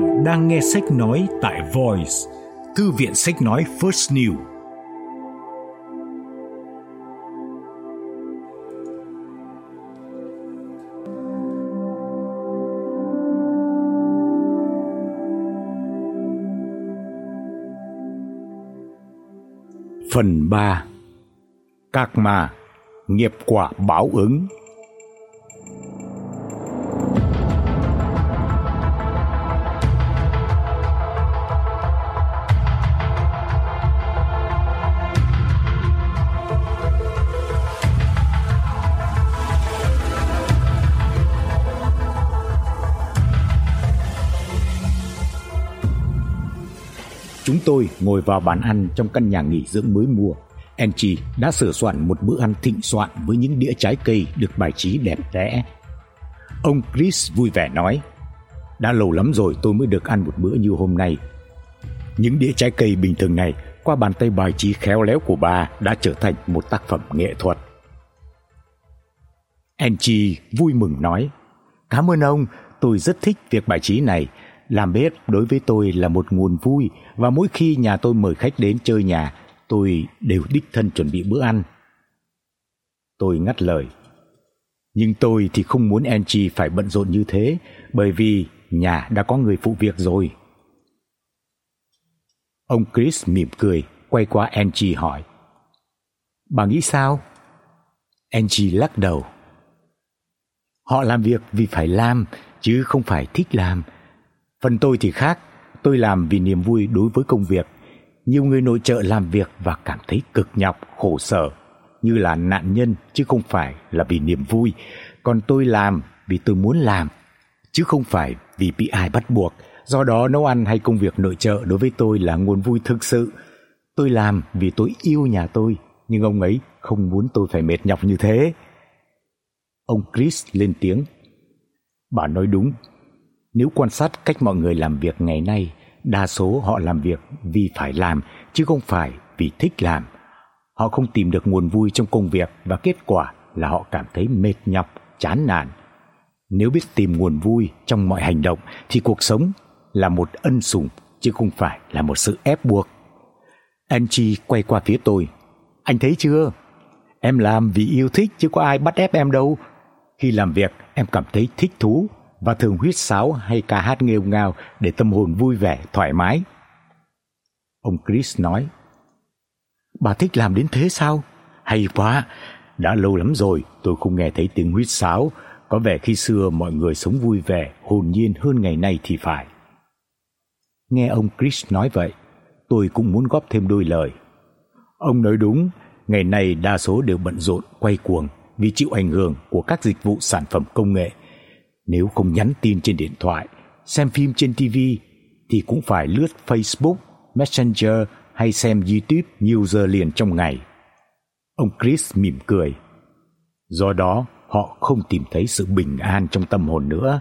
Bạn đang nghe sách nói tại Voice, thư viện sách nói First New. Phần 3 Các mà nghiệp quả báo ứng tôi ngồi vào bàn ăn trong căn nhà nghỉ dưỡng mới mua. Angie đã sửa soạn một bữa ăn thịnh soạn với những đĩa trái cây được bài trí đẹp đẽ. Ông Chris vui vẻ nói: "Đã lâu lắm rồi tôi mới được ăn một bữa như hôm nay. Những đĩa trái cây bình thường này qua bàn tay bài trí khéo léo của bà đã trở thành một tác phẩm nghệ thuật." Angie vui mừng nói: "Cảm ơn ông, tôi rất thích việc bài trí này." Làm bếp đối với tôi là một nguồn vui và mỗi khi nhà tôi mời khách đến chơi nhà, tôi đều đích thân chuẩn bị bữa ăn. Tôi ngắt lời. Nhưng tôi thì không muốn Angie phải bận rộn như thế, bởi vì nhà đã có người phụ việc rồi. Ông Chris mỉm cười, quay qua Angie hỏi: "Bà nghĩ sao?" Angie lắc đầu. Họ làm việc vì phải làm chứ không phải thích làm Phần tôi thì khác, tôi làm vì niềm vui đối với công việc. Nhiều người nội trợ làm việc và cảm thấy cực nhọc, khổ sở như là nạn nhân chứ không phải là vì niềm vui, còn tôi làm vì tôi muốn làm chứ không phải vì bị ai bắt buộc. Do đó nấu ăn hay công việc nội trợ đối với tôi là nguồn vui thực sự. Tôi làm vì tôi yêu nhà tôi, nhưng ông ấy không muốn tôi phải mệt nhọc như thế. Ông Chris lên tiếng. Bà nói đúng, nếu quan sát cách mọi người làm việc ngày nay, đa số họ làm việc vì phải làm chứ không phải vì thích làm. Họ không tìm được nguồn vui trong công việc và kết quả là họ cảm thấy mệt nhọc, chán nản. Nếu biết tìm nguồn vui trong mọi hành động thì cuộc sống là một ân sủng chứ không phải là một sự ép buộc. Angie quay qua phía tôi. Anh thấy chưa? Em làm vì yêu thích chứ có ai bắt ép em đâu. Khi làm việc em cảm thấy thích thú và thường huýt sáo hay ca hát nghêu ngao để tâm hồn vui vẻ, thoải mái. Ông Chris nói: "Bà thích làm đến thế sao? Hay quá, đã lâu lắm rồi tôi không nghe thấy tiếng huýt sáo, có vẻ khi xưa mọi người sống vui vẻ, hồn nhiên hơn ngày nay thì phải." Nghe ông Chris nói vậy, tôi cũng muốn góp thêm đôi lời. Ông nói đúng, ngày nay đa số đều bận rộn quay cuồng vì chịu ảnh hưởng của các dịch vụ sản phẩm công nghệ nếu không nhắn tin trên điện thoại, xem phim trên TV thì cũng phải lướt Facebook, Messenger hay xem YouTube nhiều giờ liền trong ngày. Ông Chris mỉm cười. Do đó, họ không tìm thấy sự bình an trong tâm hồn nữa.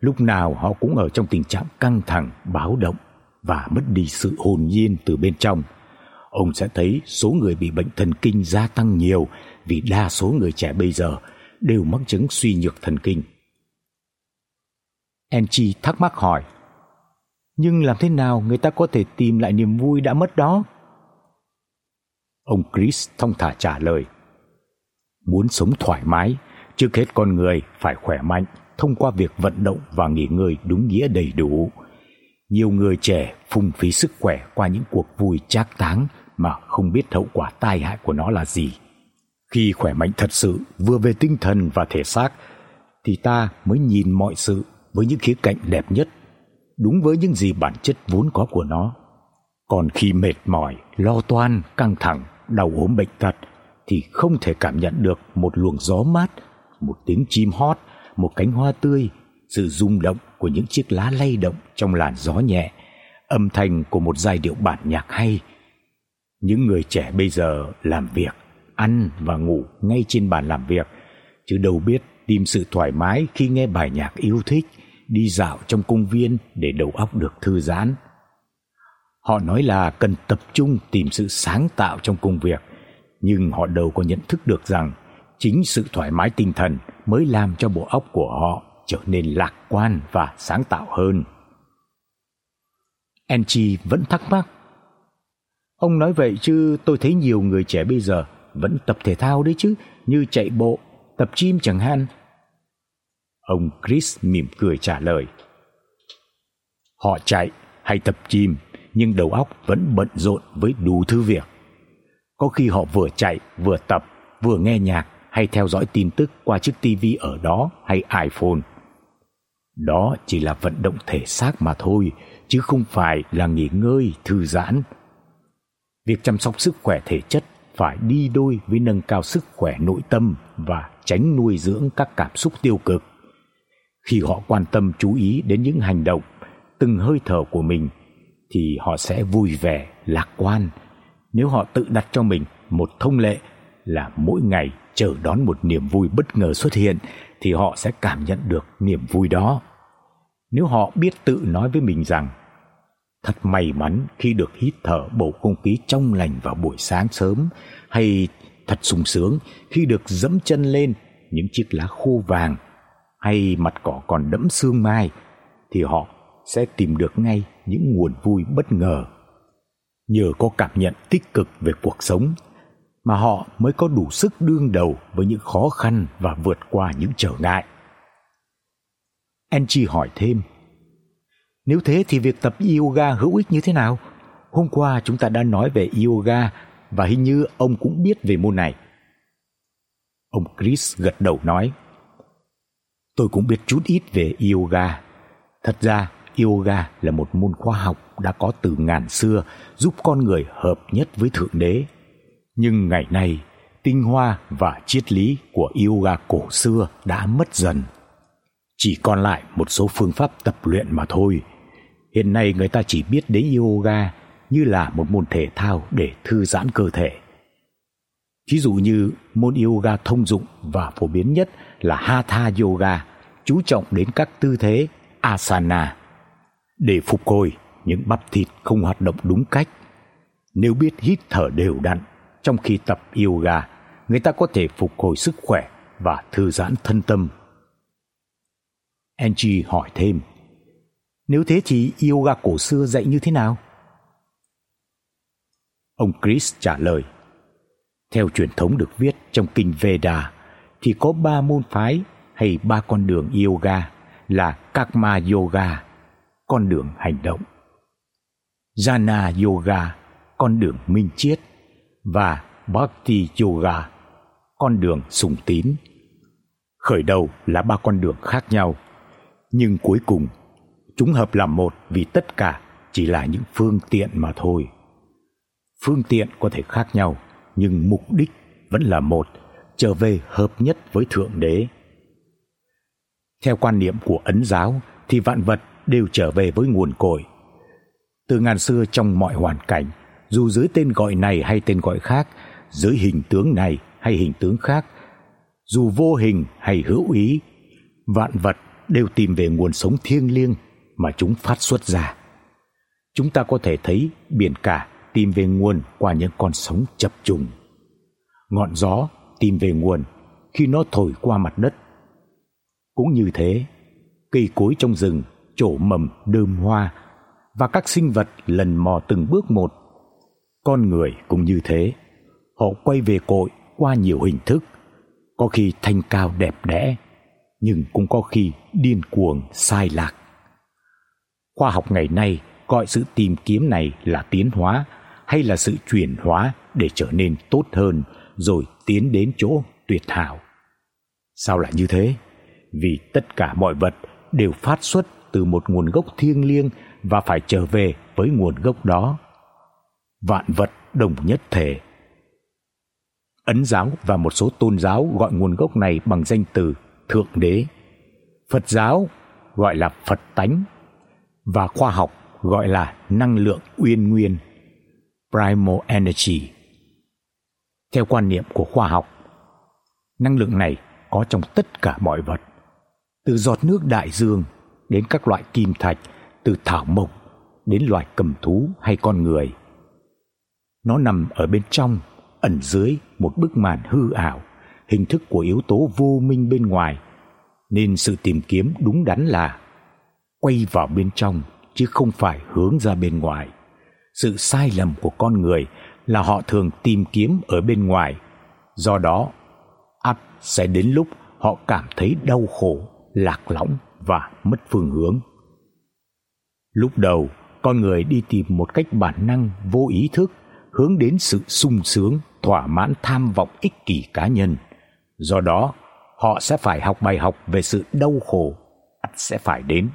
Lúc nào họ cũng ở trong tình trạng căng thẳng, báo động và mất đi sự hồn nhiên từ bên trong. Ông sẽ thấy số người bị bệnh thần kinh gia tăng nhiều vì đa số người trẻ bây giờ đều mắc chứng suy nhược thần kinh. Angie thắc mắc hỏi. Nhưng làm thế nào người ta có thể tìm lại niềm vui đã mất đó? Ông Chris thông thả trả lời. Muốn sống thoải mái, trước hết con người phải khỏe mạnh thông qua việc vận động và nghỉ ngơi đúng nghĩa đầy đủ. Nhiều người trẻ phung phí sức khỏe qua những cuộc vui trác táng mà không biết hậu quả tai hại của nó là gì. Khi khỏe mạnh thật sự vừa về tinh thần và thể xác thì ta mới nhìn mọi sự với những khía cạnh đẹp nhất, đúng với những gì bản chất vốn có của nó. Còn khi mệt mỏi, lo toan, căng thẳng, đau ốm bệnh tật thì không thể cảm nhận được một luồng gió mát, một tiếng chim hót, một cánh hoa tươi, sự rung động của những chiếc lá lay động trong làn gió nhẹ, âm thanh của một giai điệu bản nhạc hay. Những người trẻ bây giờ làm việc, ăn và ngủ ngay trên bàn làm việc, chứ đâu biết tìm sự thoải mái khi nghe bài nhạc yêu thích đi dạo trong công viên để đầu óc được thư giãn. Họ nói là cần tập trung tìm sự sáng tạo trong công việc, nhưng họ đâu có nhận thức được rằng chính sự thoải mái tinh thần mới làm cho bộ óc của họ trở nên lạc quan và sáng tạo hơn. Angie vẫn thắc mắc. Ông nói vậy chứ tôi thấy nhiều người trẻ bây giờ vẫn tập thể thao đấy chứ, như chạy bộ, tập gym chẳng hạn. Ông Chris mỉm cười trả lời. Họ chạy hay tập gym nhưng đầu óc vẫn bận rộn với đủ thứ việc. Có khi họ vừa chạy, vừa tập, vừa nghe nhạc hay theo dõi tin tức qua chiếc tivi ở đó hay iPhone. Đó chỉ là vận động thể xác mà thôi, chứ không phải là nghỉ ngơi, thư giãn. Việc chăm sóc sức khỏe thể chất phải đi đôi với nâng cao sức khỏe nội tâm và tránh nuôi dưỡng các cảm xúc tiêu cực. Khi họ quan tâm chú ý đến những hành động, từng hơi thở của mình thì họ sẽ vui vẻ, lạc quan. Nếu họ tự đặt cho mình một thông lệ là mỗi ngày chờ đón một niềm vui bất ngờ xuất hiện thì họ sẽ cảm nhận được niềm vui đó. Nếu họ biết tự nói với mình rằng thật may mắn khi được hít thở bầu không khí trong lành vào buổi sáng sớm hay thật sung sướng khi được dẫm chân lên những chiếc lá khô vàng hay mặt cỏ còn đẫm sương mai, thì họ sẽ tìm được ngay những nguồn vui bất ngờ. Nhờ có cảm nhận tích cực về cuộc sống mà họ mới có đủ sức đương đầu với những khó khăn và vượt qua những trở ngại. Angie hỏi thêm: "Nếu thế thì việc tập yoga hữu ích như thế nào? Hôm qua chúng ta đã nói về yoga và hình như ông cũng biết về môn này." Ông Chris gật đầu nói: "Tôi cũng biết chút ít về yoga. Thật ra yoga là một môn khoa học đã có từ ngàn xưa giúp con người hợp nhất với thượng đế. Nhưng ngày nay, tinh hoa và triết lý của yoga cổ xưa đã mất dần. Chỉ còn lại một số phương pháp tập luyện mà thôi. Hiện nay người ta chỉ biết đến yoga như là một môn thể thao để thư giãn cơ thể. Ví dụ như môn yoga thông dụng và phổ biến nhất là Hatha yoga, chú trọng đến các tư thế asana để phục hồi những bắp thịt không hoạt động đúng cách. Nếu biết hít thở đều đặn trong khi tập yoga, người ta có thể phục hồi sức khỏe và thư giãn thân tâm. Angie hỏi thêm: "Nếu thế thì yoga cổ xưa dạy như thế nào?" Ông Chris trả lời: "Theo truyền thống được viết trong kinh Veda thì có ba môn phái hay ba con đường yoga là Karma yoga, con đường hành động. Jnana Yoga, con đường minh triết và Bhakti Yoga, con đường sùng tín. Khởi đầu là ba con đường khác nhau, nhưng cuối cùng chúng hợp làm một vì tất cả chỉ là những phương tiện mà thôi. Phương tiện có thể khác nhau, nhưng mục đích vẫn là một, trở về hợp nhất với thượng đế. Theo quan niệm của Ấn giáo thì vạn vật đều trở về với nguồn cội. Từ ngàn xưa trong mọi hoàn cảnh, dù dưới tên gọi này hay tên gọi khác, dưới hình tướng này hay hình tướng khác, dù vô hình hay hữu ý, vạn vật đều tìm về nguồn sống thiêng liêng mà chúng phát xuất ra. Chúng ta có thể thấy biển cả tìm về nguồn qua những con sóng chập trùng. Ngọn gió tìm về nguồn khi nó thổi qua mặt đất. Cũng như thế, cây cối trong rừng trổ mầm đơm hoa và các sinh vật lần mò từng bước một. Con người cũng như thế, họ quay về cội qua nhiều hình thức, có khi thanh cao đẹp đẽ, nhưng cũng có khi điên cuồng sai lạc. Khoa học ngày nay gọi sự tìm kiếm này là tiến hóa hay là sự chuyển hóa để trở nên tốt hơn rồi tiến đến chỗ tuyệt hảo. Sao lại như thế? Vì tất cả mọi vật đều phát xuất từ một nguồn gốc thiêng liêng và phải trở về với nguồn gốc đó. Vạn vật đồng nhất thể. Ấn giáo và một số tôn giáo gọi nguồn gốc này bằng danh từ thượng đế. Phật giáo gọi là Phật tánh và khoa học gọi là năng lượng uyên nguyên, primal energy. Theo quan niệm của khoa học, năng lượng này có trong tất cả mọi vật, từ giọt nước đại dương đến các loại kim thạch, từ thảo mộc đến loài cầm thú hay con người. Nó nằm ở bên trong, ẩn dưới một bức màn hư ảo, hình thức của yếu tố vô minh bên ngoài, nên sự tìm kiếm đúng đắn là quay vào bên trong chứ không phải hướng ra bên ngoài. Sự sai lầm của con người là họ thường tìm kiếm ở bên ngoài. Do đó, ắt sẽ đến lúc họ cảm thấy đau khổ, lạc lõng và mất phương hướng. Lúc đầu, con người đi tìm một cách bản năng vô ý thức hướng đến sự sung sướng, thỏa mãn tham vọng ích kỷ cá nhân. Do đó, họ sẽ phải học bài học về sự đau khổ ắt sẽ phải đến.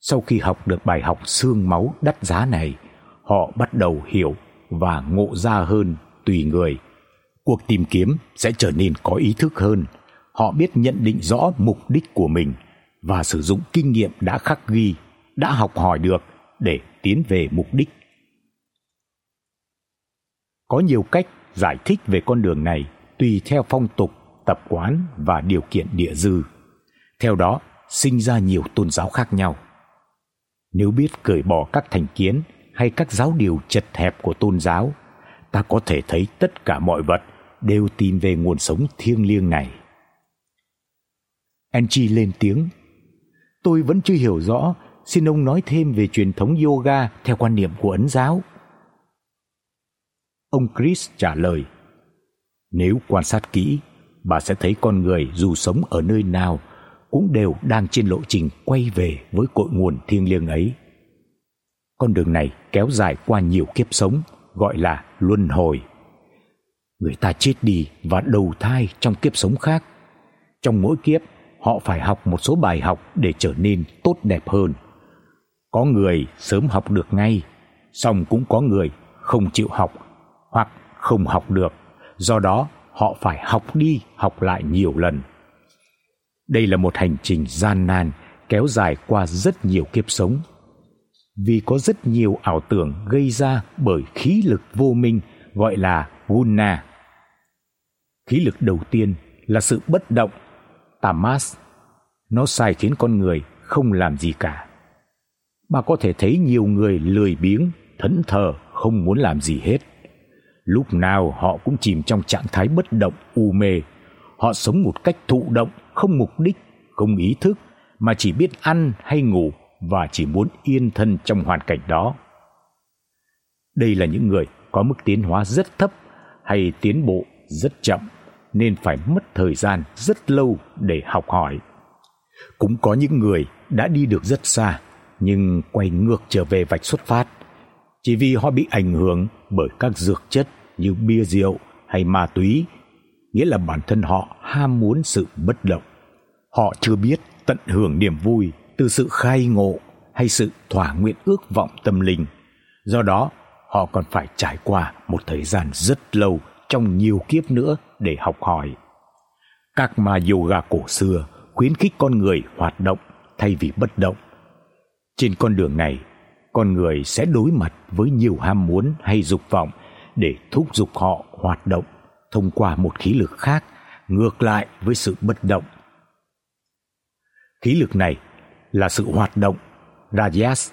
Sau khi học được bài học xương máu đắt giá này, họ bắt đầu hiểu và ngộ ra hơn tùy người. Cuộc tìm kiếm sẽ trở nên có ý thức hơn. Họ biết nhận định rõ mục đích của mình và sử dụng kinh nghiệm đã khắc ghi, đã học hỏi được để tiến về mục đích. Có nhiều cách giải thích về con đường này tùy theo phong tục, tập quán và điều kiện địa dư. Theo đó, sinh ra nhiều tôn giáo khác nhau. Nếu biết cởi bỏ các thành kiến hay các giáo điều chật hẹp của tôn giáo, ta có thể thấy tất cả mọi vật đều tìm về nguồn sống thiêng liêng này. Angie lên tiếng. Tôi vẫn chưa hiểu rõ, xin ông nói thêm về truyền thống yoga theo quan niệm của Ấn giáo. Ông Chris trả lời: Nếu quan sát kỹ, bà sẽ thấy con người dù sống ở nơi nào cũng đều đang trên lộ trình quay về với cội nguồn thiêng liêng ấy. Con đường này kéo dài qua nhiều kiếp sống, gọi là luân hồi. Người ta chết đi và đầu thai trong kiếp sống khác. Trong mỗi kiếp, họ phải học một số bài học để trở nên tốt đẹp hơn. Có người sớm học được ngay, song cũng có người không chịu học hoặc không học được, do đó họ phải học đi học lại nhiều lần. Đây là một hành trình gian nan kéo dài qua rất nhiều kiếp sống. Vì có rất nhiều ảo tưởng gây ra bởi khí lực vô minh gọi là guna. Khí lực đầu tiên là sự bất động, tamas. Nó sai khiến con người không làm gì cả. Bà có thể thấy nhiều người lười biếng, thẫn thờ, không muốn làm gì hết. Lúc nào họ cũng chìm trong trạng thái bất động u mê. Họ sống một cách thụ động không mục đích, không ý thức mà chỉ biết ăn hay ngủ và chỉ muốn yên thân trong hoàn cảnh đó. Đây là những người có mức tiến hóa rất thấp hay tiến bộ rất chậm, nên phải mất thời gian rất lâu để học hỏi. Cũng có những người đã đi được rất xa, nhưng quay ngược trở về vạch xuất phát, chỉ vì họ bị ảnh hưởng bởi các dược chất như bia rượu hay ma túy, nghĩa là bản thân họ ham muốn sự bất động. Họ chưa biết tận hưởng niềm vui từ sự khai ngộ hay sự thỏa nguyện ước vọng tâm linh. Do đó, họ còn phải trải qua một thời gian rất lâu trong nhiều kiếp nữa để học hỏi. Các ma yoga cổ xưa khuyến khích con người hoạt động thay vì bất động. Trên con đường này, con người sẽ đối mặt với nhiều ham muốn hay dục vọng để thúc giục họ hoạt động thông qua một khí lực khác ngược lại với sự bất động. Khí lực này là sự hoạt động rajas.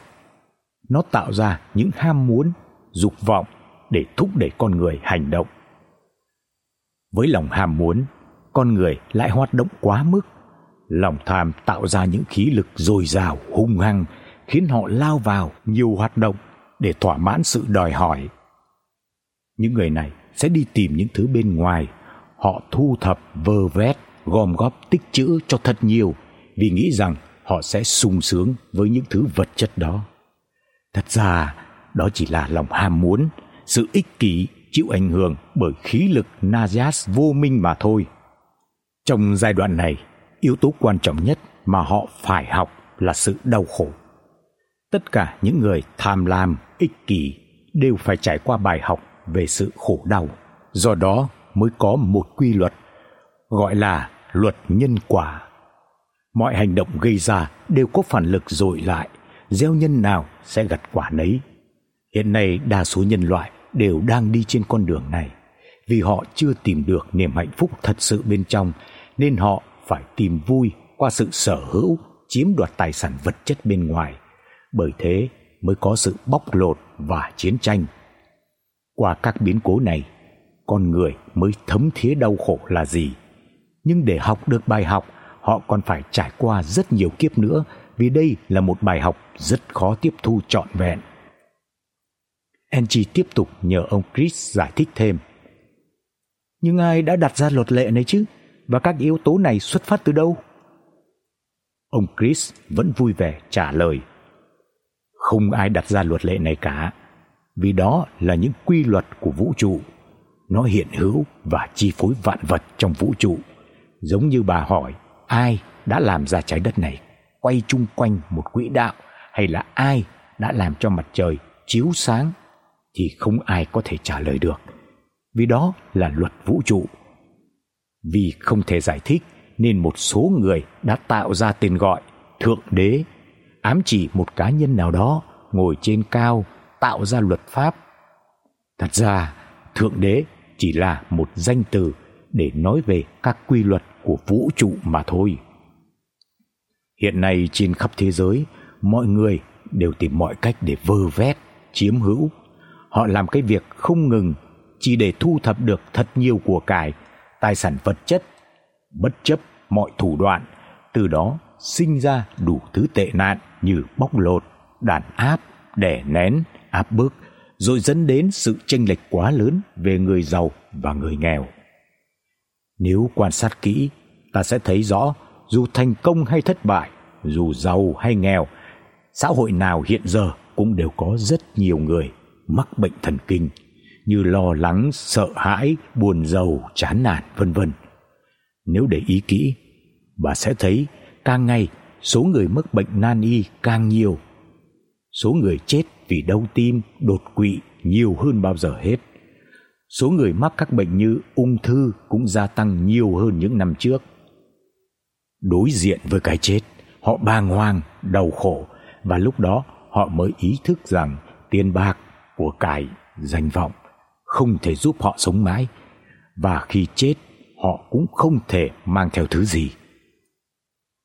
Nó tạo ra những ham muốn, dục vọng để thúc đẩy con người hành động. Với lòng ham muốn, con người lại hoạt động quá mức. Lòng tham tạo ra những khí lực dồi dào, hung hăng, khiến họ lao vào nhiều hoạt động để thỏa mãn sự đòi hỏi. Những người này sẽ đi tìm những thứ bên ngoài, họ thu thập vơ vét, gom góp tích trữ cho thật nhiều vì nghĩ rằng họ sẽ sung sướng với những thứ vật chất đó. Thật ra, đó chỉ là lòng ham muốn, sự ích kỷ chịu ảnh hưởng bởi khí lực Najas vô minh mà thôi. Trong giai đoạn này, yếu tố quan trọng nhất mà họ phải học là sự đau khổ. Tất cả những người tham lam, ích kỷ đều phải trải qua bài học về sự khổ đau do đó mới có một quy luật gọi là luật nhân quả mọi hành động gây ra đều có phản lực dội lại. Gieo nhân nào sẽ gặt quả nấy. Hiện nay đa số nhân loại đều đang đi trên con đường này. Vì họ chưa tìm được niềm hạnh phúc thật sự bên trong nên họ phải tìm vui qua sự sở hữu chiếm đoạt tài sản vật chất bên ngoài. Bởi thế mới có sự bóc lột và chiến tranh. Qua các biến cố này, con người mới thấm thía đau khổ là gì. Nhưng để học được bài học, họ còn phải trải qua rất nhiều kiếp nữa vì đây là một bài học rất khó tiếp thu trọn vẹn. Angie tiếp tục nhờ ông Chris giải thích thêm. Nhưng ai đã đặt ra luật lệ này chứ? Và các yếu tố này xuất phát từ đâu? Ông Chris vẫn vui vẻ trả lời. Không ai đặt ra luật lệ này cả, vì đó là những quy luật của vũ trụ. Nó hiện hữu và chi phối vạn vật trong vũ trụ. Giống như bà hỏi, ai đã làm ra trái đất này quay chung quanh một quỹ đạo hay là ai đã làm cho mặt trời chiếu sáng thì không ai có thể trả lời được. Vì đó là luật vũ trụ. Vì không thể giải thích nên một số người đã tạo ra tên gọi thượng đế ám chỉ một cá nhân nào đó ngồi trên cao tạo ra luật pháp. Thật ra, thượng đế chỉ là một danh từ để nói về các quy luật của vũ trụ mà thôi. Hiện nay trên khắp thế giới, mọi người đều tìm mọi cách để vơ vét, chiếm hữu. Họ làm cái việc không ngừng chỉ để thu thập được thật nhiều của cải, tài sản vật chất, bất chấp mọi thủ đoạn, từ đó sinh ra đủ thứ tệ nạn như bóc lột, đàn áp, đè nén, áp bức, rồi dẫn đến sự chênh lệch quá lớn về người giàu và người nghèo. Nếu quan sát kỹ, ta sẽ thấy rõ dù thành công hay thất bại, dù giàu hay nghèo, xã hội nào hiện giờ cũng đều có rất nhiều người mắc bệnh thần kinh như lo lắng, sợ hãi, buồn rầu, chán nản vân vân. Nếu để ý kỹ, bà sẽ thấy càng ngày số người mắc bệnh nan y càng nhiều. Số người chết vì đau tim, đột quỵ nhiều hơn bao giờ hết. Số người mắc các bệnh như ung thư cũng gia tăng nhiều hơn những năm trước. Đối diện với cái chết, họ bàng hoàng, đau khổ và lúc đó họ mới ý thức rằng tiền bạc, của cải, danh vọng không thể giúp họ sống mãi và khi chết họ cũng không thể mang theo thứ gì.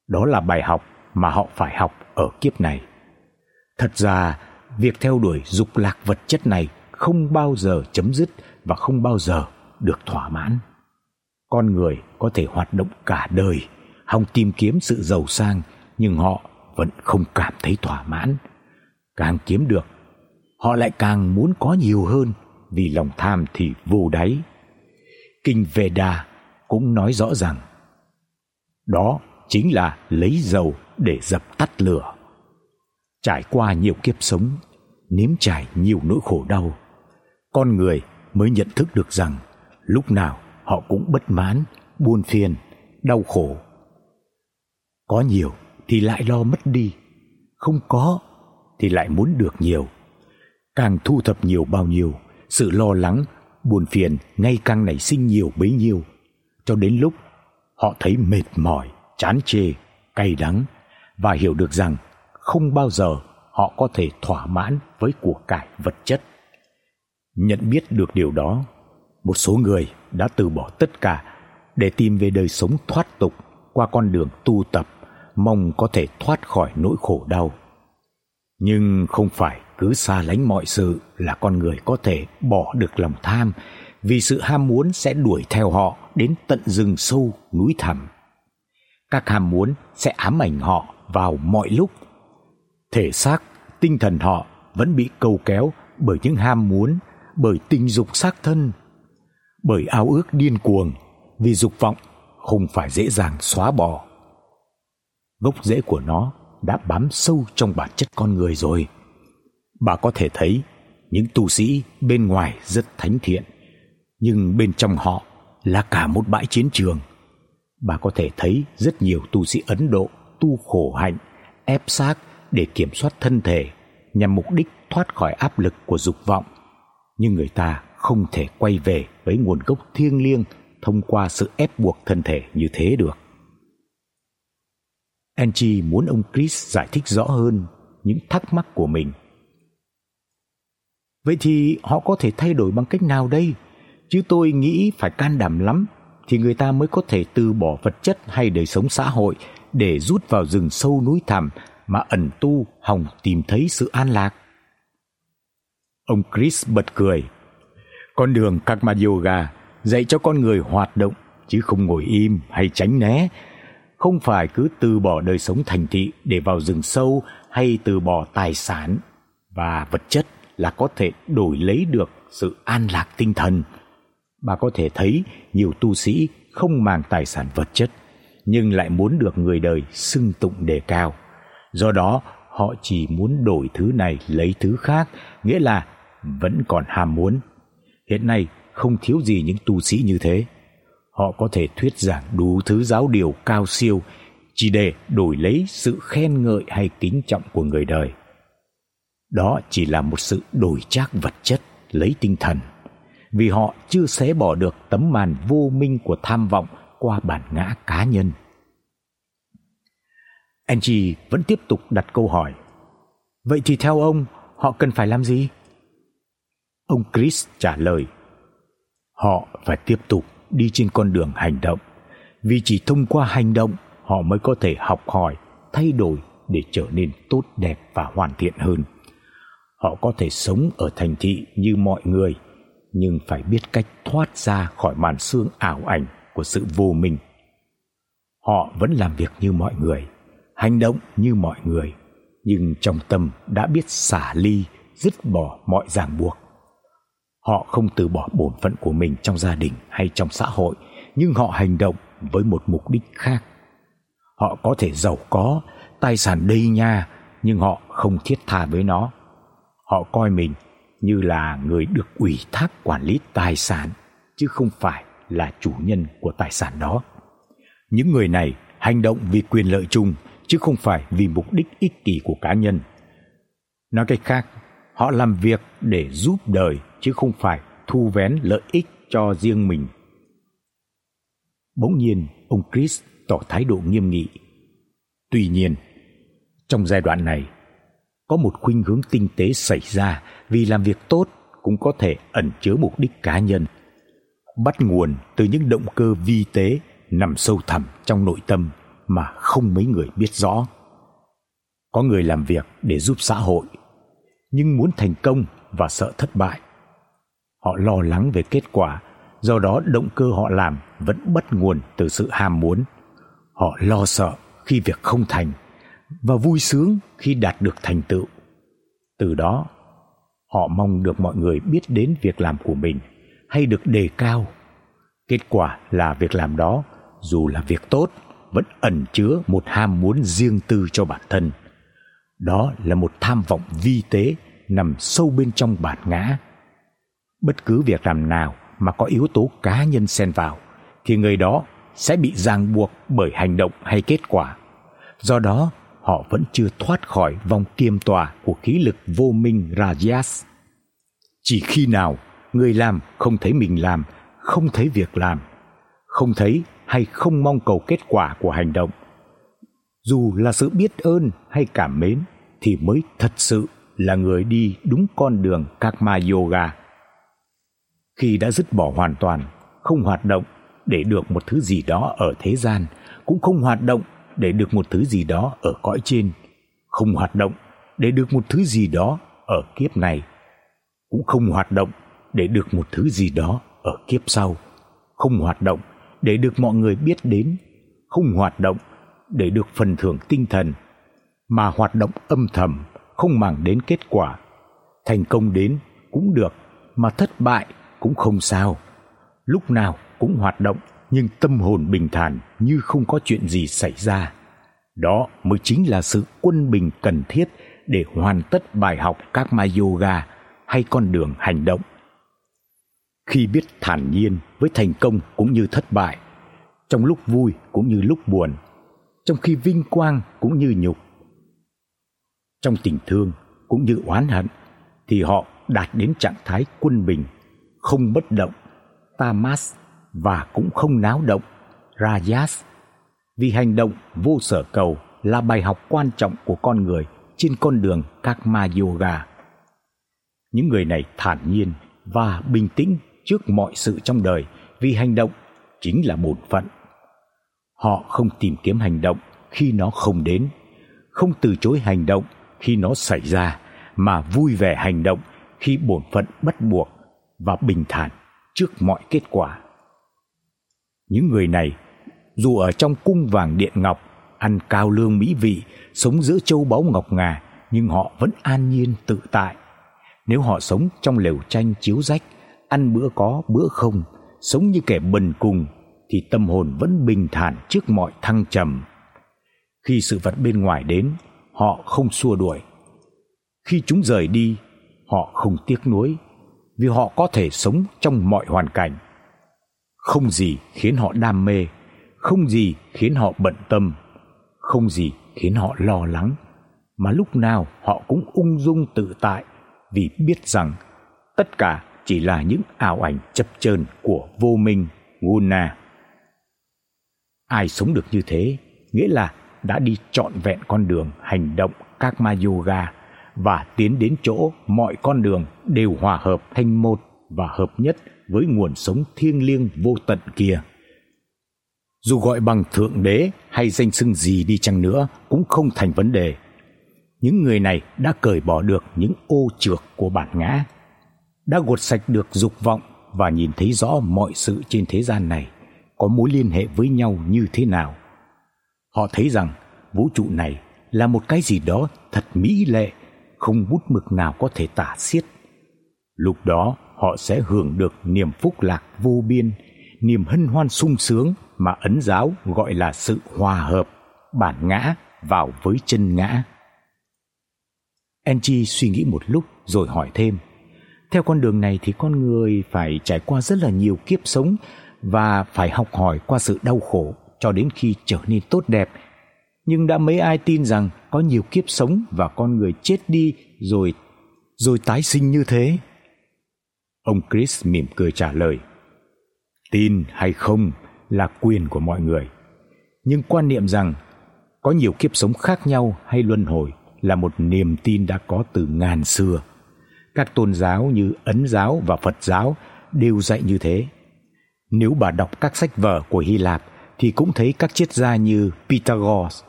Đó là bài học mà họ phải học ở kiếp này. Thật ra, việc theo đuổi dục lạc vật chất này không bao giờ chấm dứt và không bao giờ được thỏa mãn. Con người có thể hoạt động cả đời, hòng tìm kiếm sự giàu sang nhưng họ vẫn không cảm thấy thỏa mãn. Càng kiếm được, họ lại càng muốn có nhiều hơn vì lòng tham thì vô đáy. Kinh Veda cũng nói rõ rằng đó chính là lấy dầu để dập tắt lửa. Trải qua nhiều kiếp sống, nếm trải nhiều nỗi khổ đau, con người mới nhận thức được rằng lúc nào họ cũng bất mãn, buồn phiền, đau khổ. Có nhiều thì lại lo mất đi, không có thì lại muốn được nhiều. Càng thu thập nhiều bao nhiêu, sự lo lắng, buồn phiền ngày càng nảy sinh nhiều bấy nhiêu, cho đến lúc họ thấy mệt mỏi, chán chê, cay đắng và hiểu được rằng không bao giờ họ có thể thỏa mãn với của cải vật chất. Nhận biết được điều đó, một số người đã từ bỏ tất cả để tìm về đời sống thoát tục qua con đường tu tập, mong có thể thoát khỏi nỗi khổ đau. Nhưng không phải cứ xa lánh mọi sự là con người có thể bỏ được lòng tham, vì sự ham muốn sẽ đuổi theo họ đến tận rừng sâu núi thẳm. Các ham muốn sẽ ám ảnh họ vào mọi lúc. Thể xác, tinh thần họ vẫn bị câu kéo bởi những ham muốn, bởi tình dục xác thân, bởi ao ước điên cuồng, vì dục vọng không phải dễ dàng xóa bỏ. Gốc rễ của nó đã bám sâu trong bản chất con người rồi. Bà có thể thấy những tu sĩ bên ngoài rất thánh thiện, nhưng bên trong họ là cả một bãi chiến trường. Bà có thể thấy rất nhiều tu sĩ Ấn Độ tu khổ hạnh, ép xác để kiểm soát thân thể nhằm mục đích thoát khỏi áp lực của dục vọng, nhưng người ta không thể quay về với nguồn gốc thiêng liêng thông qua sự ép buộc thân thể như thế được. Angie muốn ông Chris giải thích rõ hơn những thắc mắc của mình. Vậy thì họ có thể thay đổi bằng cách nào đây? Chứ tôi nghĩ phải can đảm lắm thì người ta mới có thể từ bỏ vật chất hay đời sống xã hội để rút vào rừng sâu núi thẳm mà ẩn tu, hòng tìm thấy sự an lạc. Ông Chris bật cười. Con đường Karma Yoga dạy cho con người hoạt động chứ không ngồi im hay tránh né không phải cứ từ bỏ đời sống thành thị để vào rừng sâu hay từ bỏ tài sản và vật chất là có thể đổi lấy được sự an lạc tinh thần. Bà có thể thấy nhiều tu sĩ không mang tài sản vật chất nhưng lại muốn được người đời xưng tụng đề cao. Do đó, họ chỉ muốn đổi thứ này lấy thứ khác, nghĩa là vẫn còn ham muốn. Hiện nay không thiếu gì những tu sĩ như thế. Họ có thể thuyết giảng đủ thứ giáo điều cao siêu chỉ để đổi lấy sự khen ngợi hay kính trọng của người đời. Đó chỉ là một sự đổi trác vật chất lấy tinh thần, vì họ chưa xé bỏ được tấm màn vô minh của tham vọng qua bản ngã cá nhân. Angie vẫn tiếp tục đặt câu hỏi. Vậy thì theo ông, họ cần phải làm gì? Ông Chris trả lời. Họ phải tiếp tục đi trên con đường hành động, vì chỉ thông qua hành động họ mới có thể học hỏi, thay đổi để trở nên tốt đẹp và hoàn thiện hơn. Họ có thể sống ở thành thị như mọi người, nhưng phải biết cách thoát ra khỏi màn sương ảo ảnh của sự vô minh. Họ vẫn làm việc như mọi người, hành động như mọi người, nhưng trong tâm đã biết xả ly, dứt bỏ mọi ràng buộc. Họ không từ bỏ bổn phận của mình trong gia đình hay trong xã hội, nhưng họ hành động với một mục đích khác. Họ có thể giàu có, tài sản đầy nhà, nhưng họ không thiết tha với nó. Họ coi mình như là người được ủy thác quản lý tài sản chứ không phải là chủ nhân của tài sản đó. Những người này hành động vì quyền lợi chung chứ không phải vì mục đích ích kỷ của cá nhân. Nói cách khác, họ làm việc để giúp đời chứ không phải thu vén lợi ích cho riêng mình. Bỗng nhiên, ông Chris tỏ thái độ nghiêm nghị. Tuy nhiên, trong giai đoạn này, có một khuynh hướng tinh tế xảy ra vì làm việc tốt cũng có thể ẩn chứa mục đích cá nhân, bắt nguồn từ những động cơ vi tế nằm sâu thẳm trong nội tâm mà không mấy người biết rõ. Có người làm việc để giúp xã hội, nhưng muốn thành công và sợ thất bại. Họ lo lắng về kết quả, do đó động cơ họ làm vẫn bắt nguồn từ sự ham muốn. Họ lo sợ khi việc không thành và vui sướng khi đạt được thành tựu. Từ đó, họ mong được mọi người biết đến việc làm của mình hay được đề cao. Kết quả là việc làm đó dù là việc tốt vẫn ẩn chứa một ham muốn riêng tư cho bản thân. Đó là một tham vọng vi tế nằm sâu bên trong bản ngã. Bất cứ việc làm nào mà có yếu tố cá nhân xen vào thì người đó sẽ bị ràng buộc bởi hành động hay kết quả. Do đó, họ vẫn chưa thoát khỏi vòng kiêm tòa của khí lực vô minh Rajas. Chỉ khi nào người làm không thấy mình làm, không thấy việc làm, không thấy hay không mong cầu kết quả của hành động, dù là sự biết ơn hay cảm mến thì mới thật sự là người đi đúng con đường Karma Yoga. Khi đã dứt bỏ hoàn toàn, không hoạt động để được một thứ gì đó ở thế gian, cũng không hoạt động để được một thứ gì đó ở cõi trên, không hoạt động để được một thứ gì đó ở kiếp này, cũng không hoạt động để được một thứ gì đó ở kiếp sau, không hoạt động để được mọi người biết đến, không hoạt động để được phần thưởng tinh thần, mà hoạt động âm thầm, không mang đến kết quả. Thành công đến cũng được, mà thất bại cũng không sao. Lúc nào cũng hoạt động nhưng tâm hồn bình thản như không có chuyện gì xảy ra. Đó mới chính là sự quân bình cần thiết để hoàn tất bài học các ma yoga hay con đường hành động. Khi biết thản nhiên với thành công cũng như thất bại, trong lúc vui cũng như lúc buồn, trong khi vinh quang cũng như nhục, trong tình thương cũng như oán hận thì họ đạt đến trạng thái quân bình, không bất động, tamas và cũng không náo động, rajas. Vì hành động vô sở cầu là bài học quan trọng của con người trên con đường Karma Yoga. Những người này thản nhiên và bình tĩnh trước mọi sự trong đời vì hành động chính là bổn phận. Họ không tìm kiếm hành động khi nó không đến, không từ chối hành động khi nó xảy ra mà vui vẻ hành động khi bổn phận bắt buộc và bình thản trước mọi kết quả. Những người này dù ở trong cung vàng điện ngọc, ăn cao lương mỹ vị, sống giữa châu báu ngọc ngà, nhưng họ vẫn an nhiên tự tại. Nếu họ sống trong lều tranh chiếu rách, ăn bữa có bữa không, sống như kẻ bần cùng thì tâm hồn vẫn bình thản trước mọi thăng trầm. Khi sự vật bên ngoài đến, họ không xua đuổi. Khi chúng rời đi, họ không tiếc nuối vì họ có thể sống trong mọi hoàn cảnh. Không gì khiến họ đam mê, không gì khiến họ bận tâm, không gì khiến họ lo lắng, mà lúc nào họ cũng ung dung tự tại vì biết rằng tất cả chỉ là những ảo ảnh chập chờn của vô minh Guna. Ai sống được như thế nghĩa là đã đi trọn vẹn con đường hành động Karma Yoga và tiến đến chỗ mọi con đường đều hòa hợp thành một và hợp nhất với nguồn sống thiêng liêng vô tận kia. Dù gọi bằng thượng đế hay danh xưng gì đi chăng nữa cũng không thành vấn đề. Những người này đã cởi bỏ được những ô trược của bản ngã, đã gột sạch được dục vọng và nhìn thấy rõ mọi sự trên thế gian này có mối liên hệ với nhau như thế nào. Họ thấy rằng vũ trụ này là một cái gì đó thật mỹ lệ, không bút mực nào có thể tả xiết. Lúc đó họ sẽ hưởng được niềm phúc lạc vô biên, niềm hân hoan sung sướng mà ấn giáo gọi là sự hòa hợp bản ngã vào với chân ngã. Angie suy nghĩ một lúc rồi hỏi thêm: "Theo con đường này thì con người phải trải qua rất là nhiều kiếp sống và phải học hỏi qua sự đau khổ cho đến khi trở nên tốt đẹp. Nhưng đã mấy ai tin rằng có nhiều kiếp sống và con người chết đi rồi rồi tái sinh như thế?" Ông Chris mỉm cười trả lời: "Tin hay không là quyền của mọi người, nhưng quan niệm rằng có nhiều kiếp sống khác nhau hay luân hồi là một niềm tin đã có từ ngàn xưa. Các tôn giáo như Ấn giáo và Phật giáo đều dạy như thế. Nếu bà đọc các sách vở của Hy Lạp thì cũng thấy các triết gia như Pythagoras,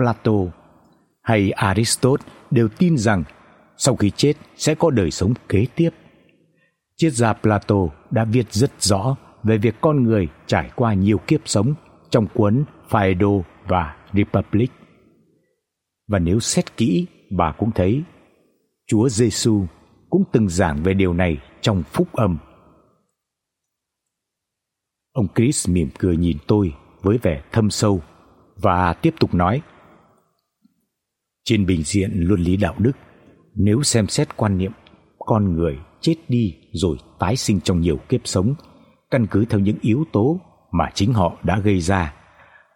Plato hay Aristotle đều tin rằng sau khi chết sẽ có đời sống kế tiếp. Triết gia Plato đã viết rất rõ về việc con người trải qua nhiều kiếp sống trong cuốn Phaedo và Republic. Và nếu xét kỹ, bà cũng thấy Chúa Giêsu cũng từng giảng về điều này trong phúc âm. Ông Chris mỉm cười nhìn tôi với vẻ thâm sâu và tiếp tục nói: trên bình diện luân lý đạo đức, nếu xem xét quan niệm con người chết đi rồi tái sinh trong nhiều kiếp sống căn cứ theo những yếu tố mà chính họ đã gây ra.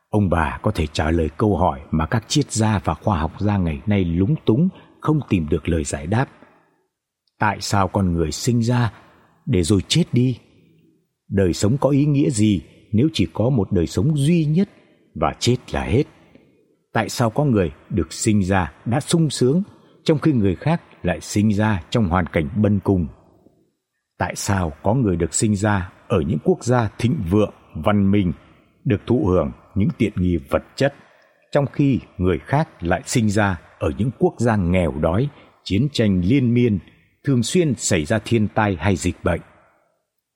Ông bà có thể trả lời câu hỏi mà các triết gia và khoa học gia ngày nay lúng túng không tìm được lời giải đáp. Tại sao con người sinh ra để rồi chết đi? Đời sống có ý nghĩa gì nếu chỉ có một đời sống duy nhất và chết là hết? Tại sao có người được sinh ra đã sung sướng trong khi người khác lại sinh ra trong hoàn cảnh bần cùng? Tại sao có người được sinh ra ở những quốc gia thịnh vượng, văn minh được thụ hưởng những tiện nghi vật chất, trong khi người khác lại sinh ra ở những quốc gia nghèo đói, chiến tranh liên miên, thường xuyên xảy ra thiên tai hay dịch bệnh.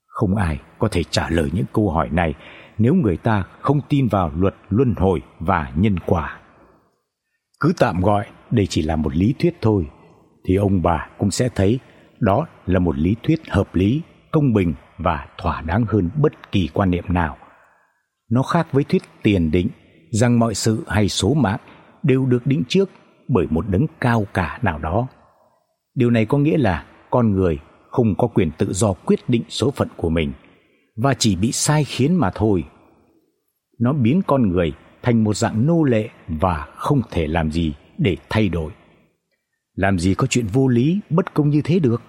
Không ai có thể trả lời những câu hỏi này nếu người ta không tin vào luật luân hồi và nhân quả. Cứ tạm gọi đây chỉ là một lý thuyết thôi thì ông bà cũng sẽ thấy đó là một lý thuyết hợp lý, công bình và thỏa đáng hơn bất kỳ quan niệm nào. Nó khác với thuyết tiền định rằng mọi sự hay số mạng đều được định trước bởi một đấng cao cả nào đó. Điều này có nghĩa là con người không có quyền tự do quyết định số phận của mình và chỉ bị sai khiến mà thôi. Nó biến con người thành một dạng nô lệ và không thể làm gì để thay đổi. Làm gì có chuyện vô lý, bất công như thế được?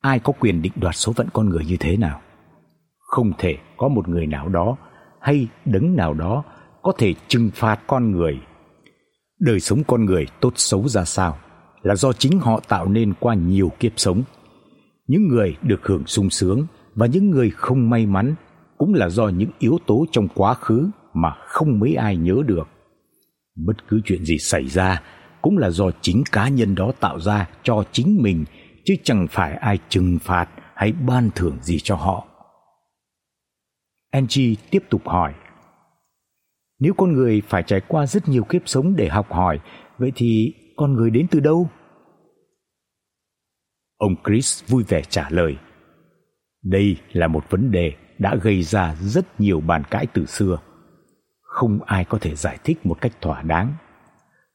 ai có quyền định đoạt số phận con người như thế nào? Không thể có một người nào đó hay đấng nào đó có thể trừng phạt con người. Đời sống con người tốt xấu ra sao là do chính họ tạo nên qua nhiều kiếp sống. Những người được hưởng sung sướng và những người không may mắn cũng là do những yếu tố trong quá khứ mà không mấy ai nhớ được. Bất cứ chuyện gì xảy ra cũng là do chính cá nhân đó tạo ra cho chính mình chứ chẳng phải ai trừng phạt hay ban thưởng gì cho họ. Angie tiếp tục hỏi. Nếu con người phải trải qua rất nhiều kiếp sống để học hỏi, vậy thì con người đến từ đâu? Ông Chris vui vẻ trả lời. Đây là một vấn đề đã gây ra rất nhiều bàn cãi từ xưa. Không ai có thể giải thích một cách thỏa đáng.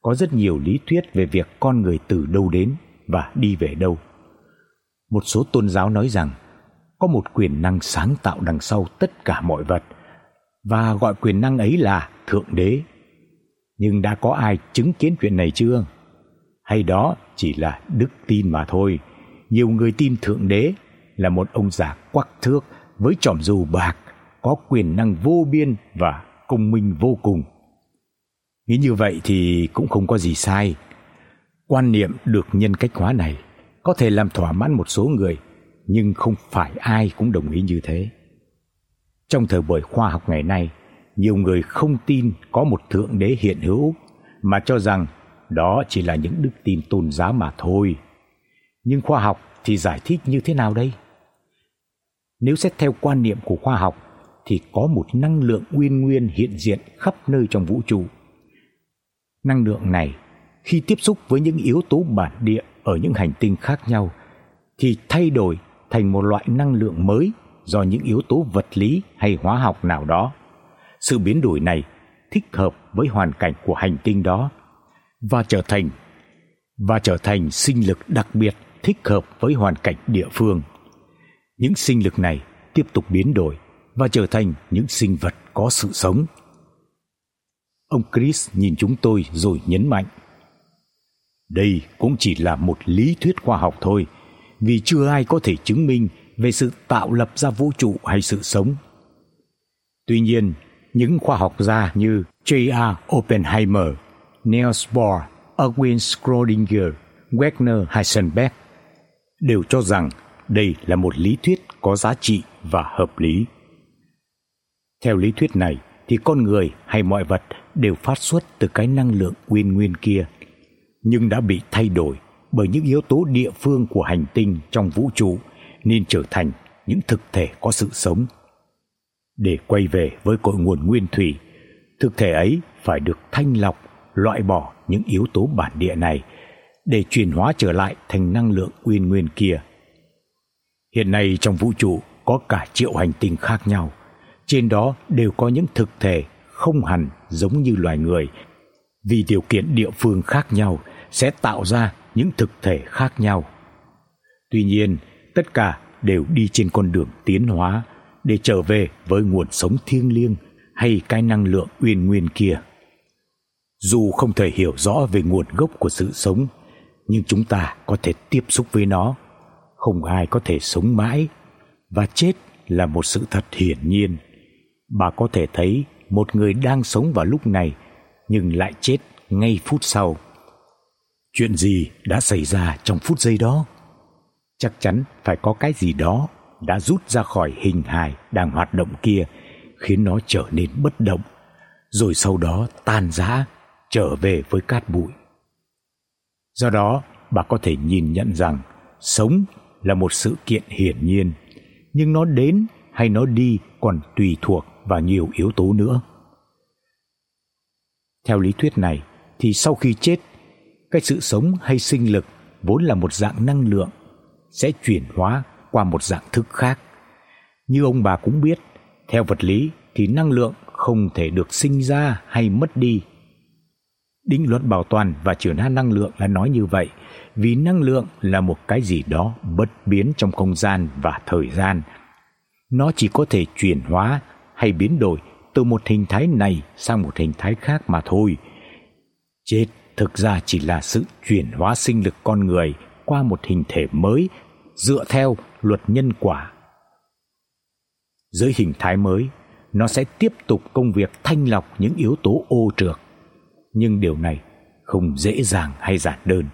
Có rất nhiều lý thuyết về việc con người từ đâu đến và đi về đâu. Một số tôn giáo nói rằng có một quyền năng sáng tạo đằng sau tất cả mọi vật và gọi quyền năng ấy là thượng đế. Nhưng đã có ai chứng kiến chuyện này chưa? Hay đó chỉ là đức tin mà thôi. Nhiều người tin thượng đế là một ông già quắc thước với chòm râu bạc, có quyền năng vô biên và công minh vô cùng. Nghĩ như vậy thì cũng không có gì sai. Quan niệm được nhân cách hóa này có thể làm thỏa mãn một số người, nhưng không phải ai cũng đồng ý như thế. Trong thời buổi khoa học ngày nay, nhiều người không tin có một thượng đế hiện hữu mà cho rằng đó chỉ là những đức tin tôn giáo mà thôi. Nhưng khoa học thì giải thích như thế nào đây? Nếu xét theo quan niệm của khoa học thì có một năng lượng nguyên nguyên hiện diện khắp nơi trong vũ trụ. Năng lượng này, khi tiếp xúc với những yếu tố bản địa ở những hành tinh khác nhau, thì thay đổi thành một loại năng lượng mới do những yếu tố vật lý hay hóa học nào đó. Sự biến đổi này thích hợp với hoàn cảnh của hành tinh đó và trở thành, và trở thành sinh lực đặc biệt thích hợp với hoàn cảnh địa phương. Những sinh lực này tiếp tục biến đổi và trở thành những sinh vật có sự sống. Ông Chris nhìn chúng tôi rồi nhấn mạnh: "Đây cũng chỉ là một lý thuyết khoa học thôi, vì chưa ai có thể chứng minh về sự tạo lập ra vũ trụ hay sự sống. Tuy nhiên, những khoa học gia như J.R. Oppenheimer, Niels Bohr, Erwin Schrödinger, Wagner, Heisenberg đều cho rằng đây là một lý thuyết có giá trị và hợp lý. Theo lý thuyết này thì con người hay mọi vật đều phát xuất từ cái năng lượng nguyên nguyên kia, nhưng đã bị thay đổi bởi những yếu tố địa phương của hành tinh trong vũ trụ nên trở thành những thực thể có sự sống. Để quay về với cội nguồn nguyên thủy, thực thể ấy phải được thanh lọc, loại bỏ những yếu tố bản địa này để chuyển hóa trở lại thành năng lượng nguyên nguyên kia. Hiện nay trong vũ trụ có cả triệu hành tinh khác nhau, trên đó đều có những thực thể không hẳn giống như loài người, vì điều kiện địa phương khác nhau sẽ tạo ra những thực thể khác nhau. Tuy nhiên, tất cả đều đi trên con đường tiến hóa để trở về với nguồn sống thiêng liêng hay cái năng lượng uyên nguyên kia. Dù không thể hiểu rõ về nguồn gốc của sự sống, nhưng chúng ta có thể tiếp xúc với nó. Không ai có thể sống mãi và chết là một sự thật hiển nhiên. Bà có thể thấy một người đang sống vào lúc này, nhưng lại chết ngay phút sau. Chuyện gì đã xảy ra trong phút giây đó? chắc chắn phải có cái gì đó đã rút ra khỏi hình hài đang hoạt động kia, khiến nó trở nên bất động, rồi sau đó tan rã, trở về với cát bụi do đó, bà có thể nhìn nhận rằng sống là một sự kiện hiển nhiên, nhưng nó đến hay nó đi còn tùy thuộc và nhiều yếu tố nữa theo lý thuyết này thì sau khi chết cái sự sống hay sinh lực vốn là một dạng năng lượng sẽ chuyển hóa qua một dạng thức khác. Như ông bà cũng biết, theo vật lý thì năng lượng không thể được sinh ra hay mất đi. Định luật bảo toàn và chuyển hóa năng lượng là nói như vậy, vì năng lượng là một cái gì đó bất biến trong không gian và thời gian. Nó chỉ có thể chuyển hóa hay biến đổi từ một hình thái này sang một hình thái khác mà thôi. Chết thực ra chỉ là sự chuyển hóa sinh lực con người qua một hình thể mới dựa theo luật nhân quả. Dưới hình thái mới, nó sẽ tiếp tục công việc thanh lọc những yếu tố ô trược. Nhưng điều này không dễ dàng hay giản đơn.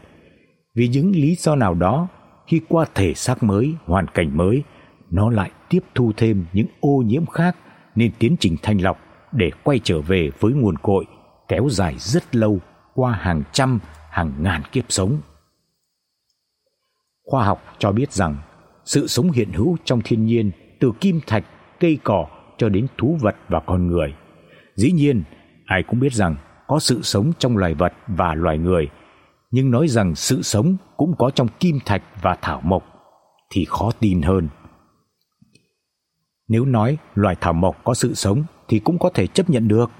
Vì những lý do nào đó, khi qua thể xác mới, hoàn cảnh mới, nó lại tiếp thu thêm những ô nhiễm khác nên tiến trình thanh lọc để quay trở về với nguồn cội kéo dài rất lâu qua hàng trăm, hàng ngàn kiếp sống. Khoa học cho biết rằng sự sống hiện hữu trong thiên nhiên từ kim thạch, cây cỏ, cho đến thú vật và con người. Dĩ nhiên, ai cũng biết rằng có sự sống trong loài vật và loài người, nhưng nói rằng sự sống cũng có trong kim thạch và thảo mộc thì khó tin hơn. Nếu nói loài thảo mộc có sự sống thì cũng có thể chấp nhận được,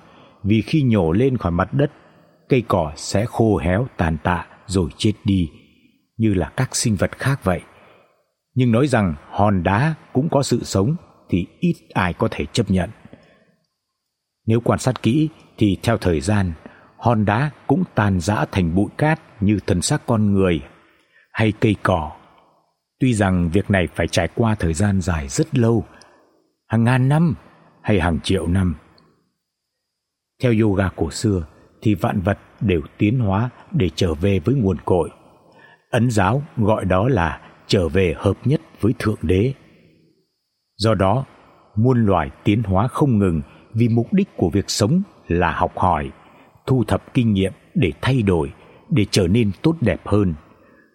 vì khi nhổ lên khỏi mặt đất, cây cỏ sẽ khô héo tàn tạ rồi chết đi, như là các sinh vật khác vậy. Nhưng nói rằng hòn đá cũng có sự sống thì ít ai có thể chấp nhận. Nếu quan sát kỹ thì theo thời gian, hòn đá cũng tan rã thành bụi cát như thân xác con người hay cây cỏ. Tuy rằng việc này phải trải qua thời gian dài rất lâu, hàng ngàn năm hay hàng triệu năm. Theo yoga cổ xưa thì vạn vật đều tiến hóa để trở về với nguồn cội. Ấn giáo gọi đó là trở về hợp nhất với thượng đế. Do đó, muôn loài tiến hóa không ngừng vì mục đích của việc sống là học hỏi, thu thập kinh nghiệm để thay đổi, để trở nên tốt đẹp hơn.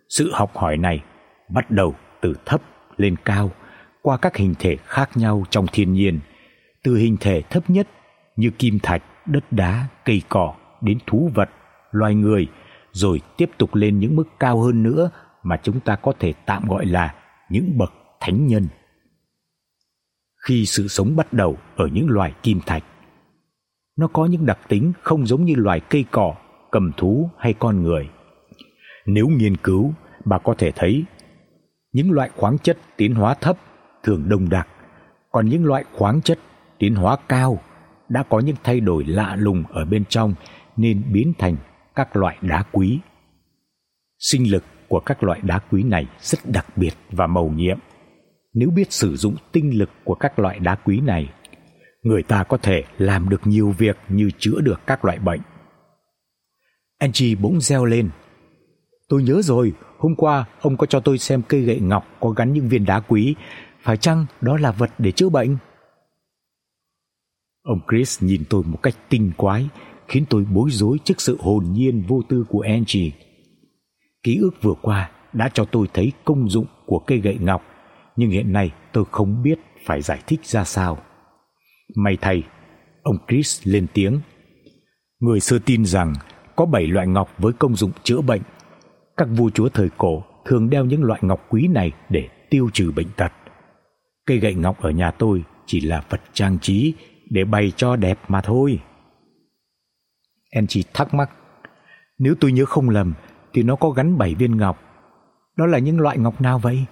Sự học hỏi này bắt đầu từ thấp lên cao qua các hình thể khác nhau trong thiên nhiên, từ hình thể thấp nhất như kim thạch, đất đá, cây cỏ đến thú vật, loài người, rồi tiếp tục lên những mức cao hơn nữa mà chúng ta có thể tạm gọi là những bậc thánh nhân. Khi sự sống bắt đầu ở những loài kim thạch, nó có những đặc tính không giống như loài cây cỏ, cầm thú hay con người. Nếu nghiên cứu, bà có thể thấy những loại khoáng chất tiến hóa thấp thường đồng đặc, còn những loại khoáng chất tiến hóa cao đã có những thay đổi lạ lùng ở bên trong nên biến thành các loại đá quý. Sinh lực của các loại đá quý này rất đặc biệt và màu nhiệm. Nếu biết sử dụng tinh lực của các loại đá quý này, người ta có thể làm được nhiều việc như chữa được các loại bệnh. Angie bỗng reo lên. Tôi nhớ rồi, hôm qua ông có cho tôi xem cây gậy ngọc có gắn những viên đá quý, phải chăng đó là vật để chữa bệnh? Ông Chris nhìn tôi một cách tinh quái, khiến tôi bối rối trước sự hồn nhiên vô tư của Angie. Ký ức vừa qua đã cho tôi thấy công dụng của cây gậy ngọc, nhưng hiện nay tôi không biết phải giải thích ra sao. May thay, ông Chris lên tiếng. Người xưa tin rằng có bảy loại ngọc với công dụng chữa bệnh. Các vua chúa thời cổ thường đeo những loại ngọc quý này để tiêu trừ bệnh tật. Cây gậy ngọc ở nhà tôi chỉ là vật trang trí để bày cho đẹp mà thôi. em chỉ thắc mắc, nếu tôi nhớ không lầm thì nó có gắn bảy viên ngọc. Đó là những loại ngọc nào vậy?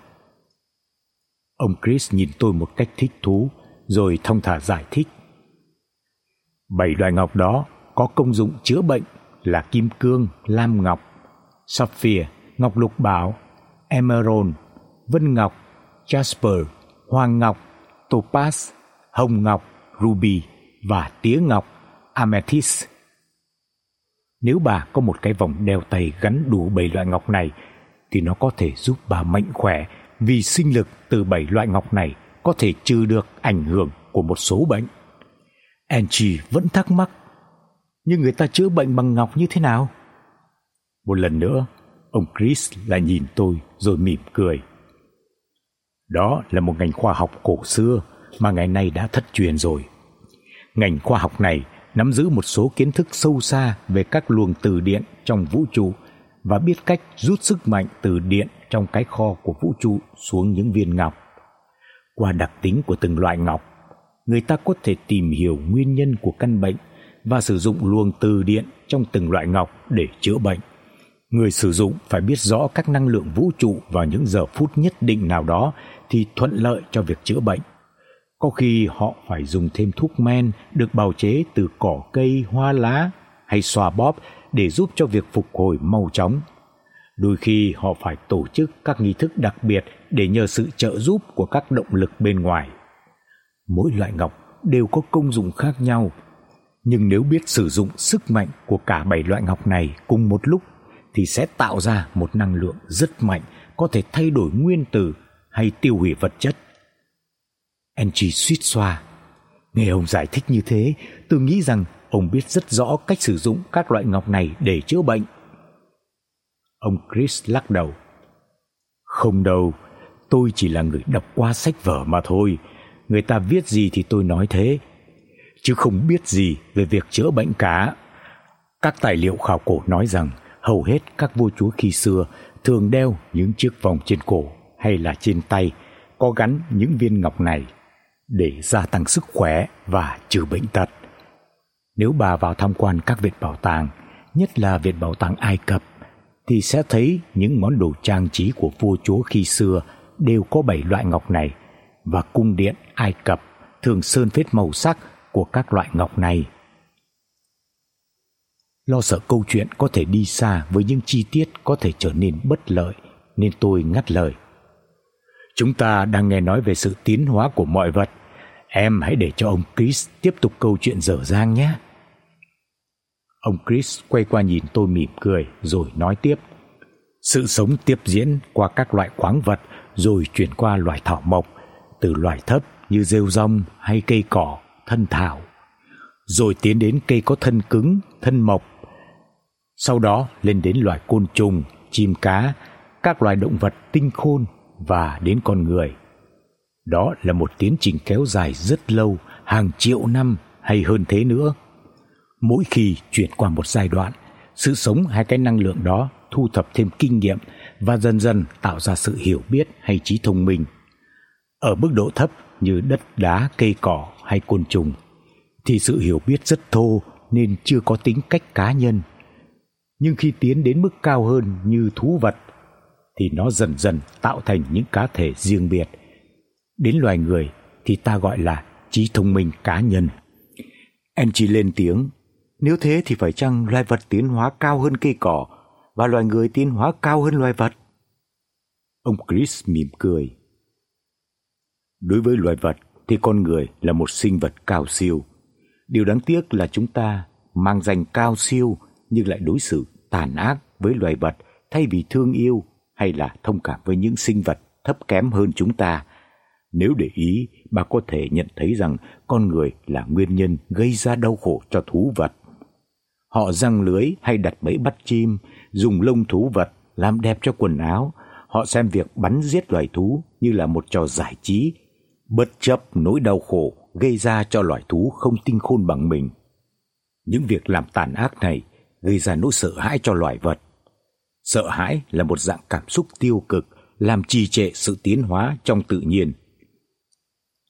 Ông Chris nhìn tôi một cách thích thú rồi thông thả giải thích. Bảy loại ngọc đó có công dụng chữa bệnh là kim cương, lam ngọc, sapphire, ngọc lục bảo, emerald, vân ngọc, jasper, hoàng ngọc, topaz, hồng ngọc, ruby và tía ngọc, amethyst. Nếu bà có một cái vòng đeo tay gắn đủ bảy loại ngọc này thì nó có thể giúp bà mạnh khỏe vì sinh lực từ bảy loại ngọc này có thể trừ được ảnh hưởng của một số bệnh. Angie vẫn thắc mắc, nhưng người ta chữa bệnh bằng ngọc như thế nào? Một lần nữa, ông Chris lại nhìn tôi rồi mỉm cười. Đó là một ngành khoa học cổ xưa mà ngày nay đã thất truyền rồi. Ngành khoa học này nắm giữ một số kiến thức sâu xa về các luồng từ điện trong vũ trụ và biết cách rút sức mạnh từ điện trong cái kho của vũ trụ xuống những viên ngọc. Qua đặc tính của từng loại ngọc, người ta có thể tìm hiểu nguyên nhân của căn bệnh và sử dụng luồng từ điện trong từng loại ngọc để chữa bệnh. Người sử dụng phải biết rõ các năng lượng vũ trụ vào những giờ phút nhất định nào đó thì thuận lợi cho việc chữa bệnh. Có khi họ phải dùng thêm thuốc men được bào chế từ cỏ cây, hoa lá hay xoa bóp để giúp cho việc phục hồi mau chóng. Đôi khi họ phải tổ chức các nghi thức đặc biệt để nhờ sự trợ giúp của các động lực bên ngoài. Mỗi loại ngọc đều có công dụng khác nhau, nhưng nếu biết sử dụng sức mạnh của cả bảy loại ngọc này cùng một lúc thì sẽ tạo ra một năng lượng rất mạnh có thể thay đổi nguyên tử hay tiêu hủy vật chất Angie suýt xoa. Nghe ông giải thích như thế, tôi nghĩ rằng ông biết rất rõ cách sử dụng các loại ngọc này để chữa bệnh. Ông Chris lắc đầu. Không đâu, tôi chỉ là người đọc qua sách vở mà thôi. người ta viết gì thì tôi nói thế, chứ không biết gì về việc chữa bệnh cả. Các tài liệu khảo cổ nói rằng hầu hết các vua chúa khi xưa thường đeo những chiếc vòng trên cổ hay là trên tay có gắn những viên ngọc này để gia tăng sức khỏe và trừ bệnh tật. Nếu bà vào tham quan các viện bảo tàng, nhất là viện bảo tàng Ai Cập thì sẽ thấy những món đồ trang trí của vua chúa khi xưa đều có bảy loại ngọc này và cung điện Ai Cập thường sơn phết màu sắc của các loại ngọc này. Lo sợ câu chuyện có thể đi xa với những chi tiết có thể trở nên bất lợi nên tôi ngắt lời. Chúng ta đang nghe nói về sự tiến hóa của mọi vật. Em hãy để cho ông Chris tiếp tục câu chuyện dở dang nhé. Ông Chris quay qua nhìn tôi mỉm cười rồi nói tiếp. Sự sống tiếp diễn qua các loại khoáng vật rồi chuyển qua loài thảo mộc, từ loài thấp như rêu rong hay cây cỏ, thân thảo, rồi tiến đến cây có thân cứng, thân mộc. Sau đó lên đến loài côn trùng, chim cá, các loài động vật tinh khôn và đến con người. Đó là một tiến trình kéo dài rất lâu, hàng triệu năm hay hơn thế nữa. Mỗi khi chuyển qua một giai đoạn, sự sống hay cái năng lượng đó thu thập thêm kinh nghiệm và dần dần tạo ra sự hiểu biết hay trí thông minh. Ở mức độ thấp như đất đá, cây cỏ hay côn trùng thì sự hiểu biết rất thô nên chưa có tính cách cá nhân. Nhưng khi tiến đến mức cao hơn như thú vật thì nó dần dần tạo thành những cá thể riêng biệt. Đến loài người thì ta gọi là trí thông minh cá nhân. Angie lên tiếng, nếu thế thì phải chăng loài vật tiến hóa cao hơn cây cỏ và loài người tiến hóa cao hơn loài vật? Ông Chris mỉm cười. Đối với loài vật thì con người là một sinh vật cao siêu. Điều đáng tiếc là chúng ta mang danh cao siêu nhưng lại đối xử tàn ác với loài vật thay vì thương yêu hay là thông cảm với những sinh vật thấp kém hơn chúng ta. Nếu để ý, bà có thể nhận thấy rằng con người là nguyên nhân gây ra đau khổ cho thú vật. Họ răng lưới hay đặt bẫy bắt chim, dùng lông thú vật làm đẹp cho quần áo. Họ xem việc bắn giết loài thú như là một trò giải trí, bất chấp nỗi đau khổ gây ra cho loài thú không tinh khôn bằng mình. Những việc làm tàn ác này gây ra nỗi sợ hãi cho loài vật. Sợ hãi là một dạng cảm xúc tiêu cực làm trì trệ sự tiến hóa trong tự nhiên.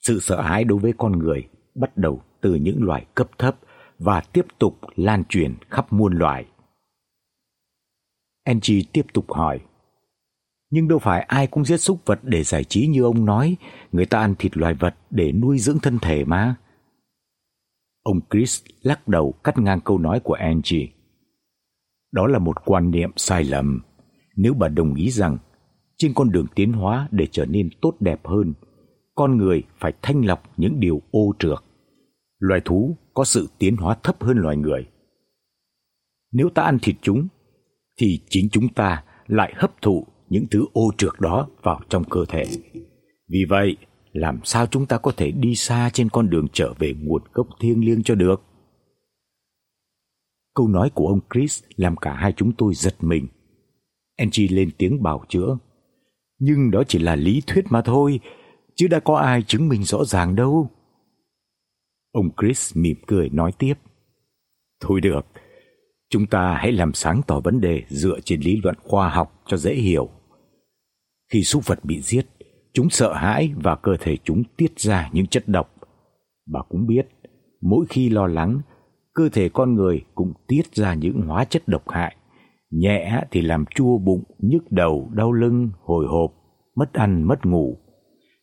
Sự sợ hãi đối với con người bắt đầu từ những loài cấp thấp và tiếp tục lan truyền khắp muôn loài. Angie tiếp tục hỏi: "Nhưng đâu phải ai cũng giết súc vật để giải trí như ông nói, người ta ăn thịt loài vật để nuôi dưỡng thân thể mà." Ông Chris lắc đầu cắt ngang câu nói của Angie. Đó là một quan niệm sai lầm. Nếu bà đồng ý rằng trên con đường tiến hóa để trở nên tốt đẹp hơn, con người phải thanh lọc những điều ô trược. Loài thú có sự tiến hóa thấp hơn loài người. Nếu ta ăn thịt chúng thì chính chúng ta lại hấp thụ những thứ ô trược đó vào trong cơ thể. Vì vậy, làm sao chúng ta có thể đi xa trên con đường trở về nguồn gốc thiêng liêng cho được? Câu nói của ông Chris làm cả hai chúng tôi giật mình. Angie lên tiếng bảo chữa. Nhưng đó chỉ là lý thuyết mà thôi, chứ đã có ai chứng minh rõ ràng đâu. Ông Chris mỉm cười nói tiếp. Thôi được, chúng ta hãy làm sáng tỏ vấn đề dựa trên lý luận khoa học cho dễ hiểu. Khi súc vật bị giết, chúng sợ hãi và cơ thể chúng tiết ra những chất độc. Bà cũng biết, mỗi khi lo lắng cơ thể con người cũng tiết ra những hóa chất độc hại. Nhẹ thì làm chua bụng, nhức đầu, đau lưng, hồi hộp, mất ăn, mất ngủ.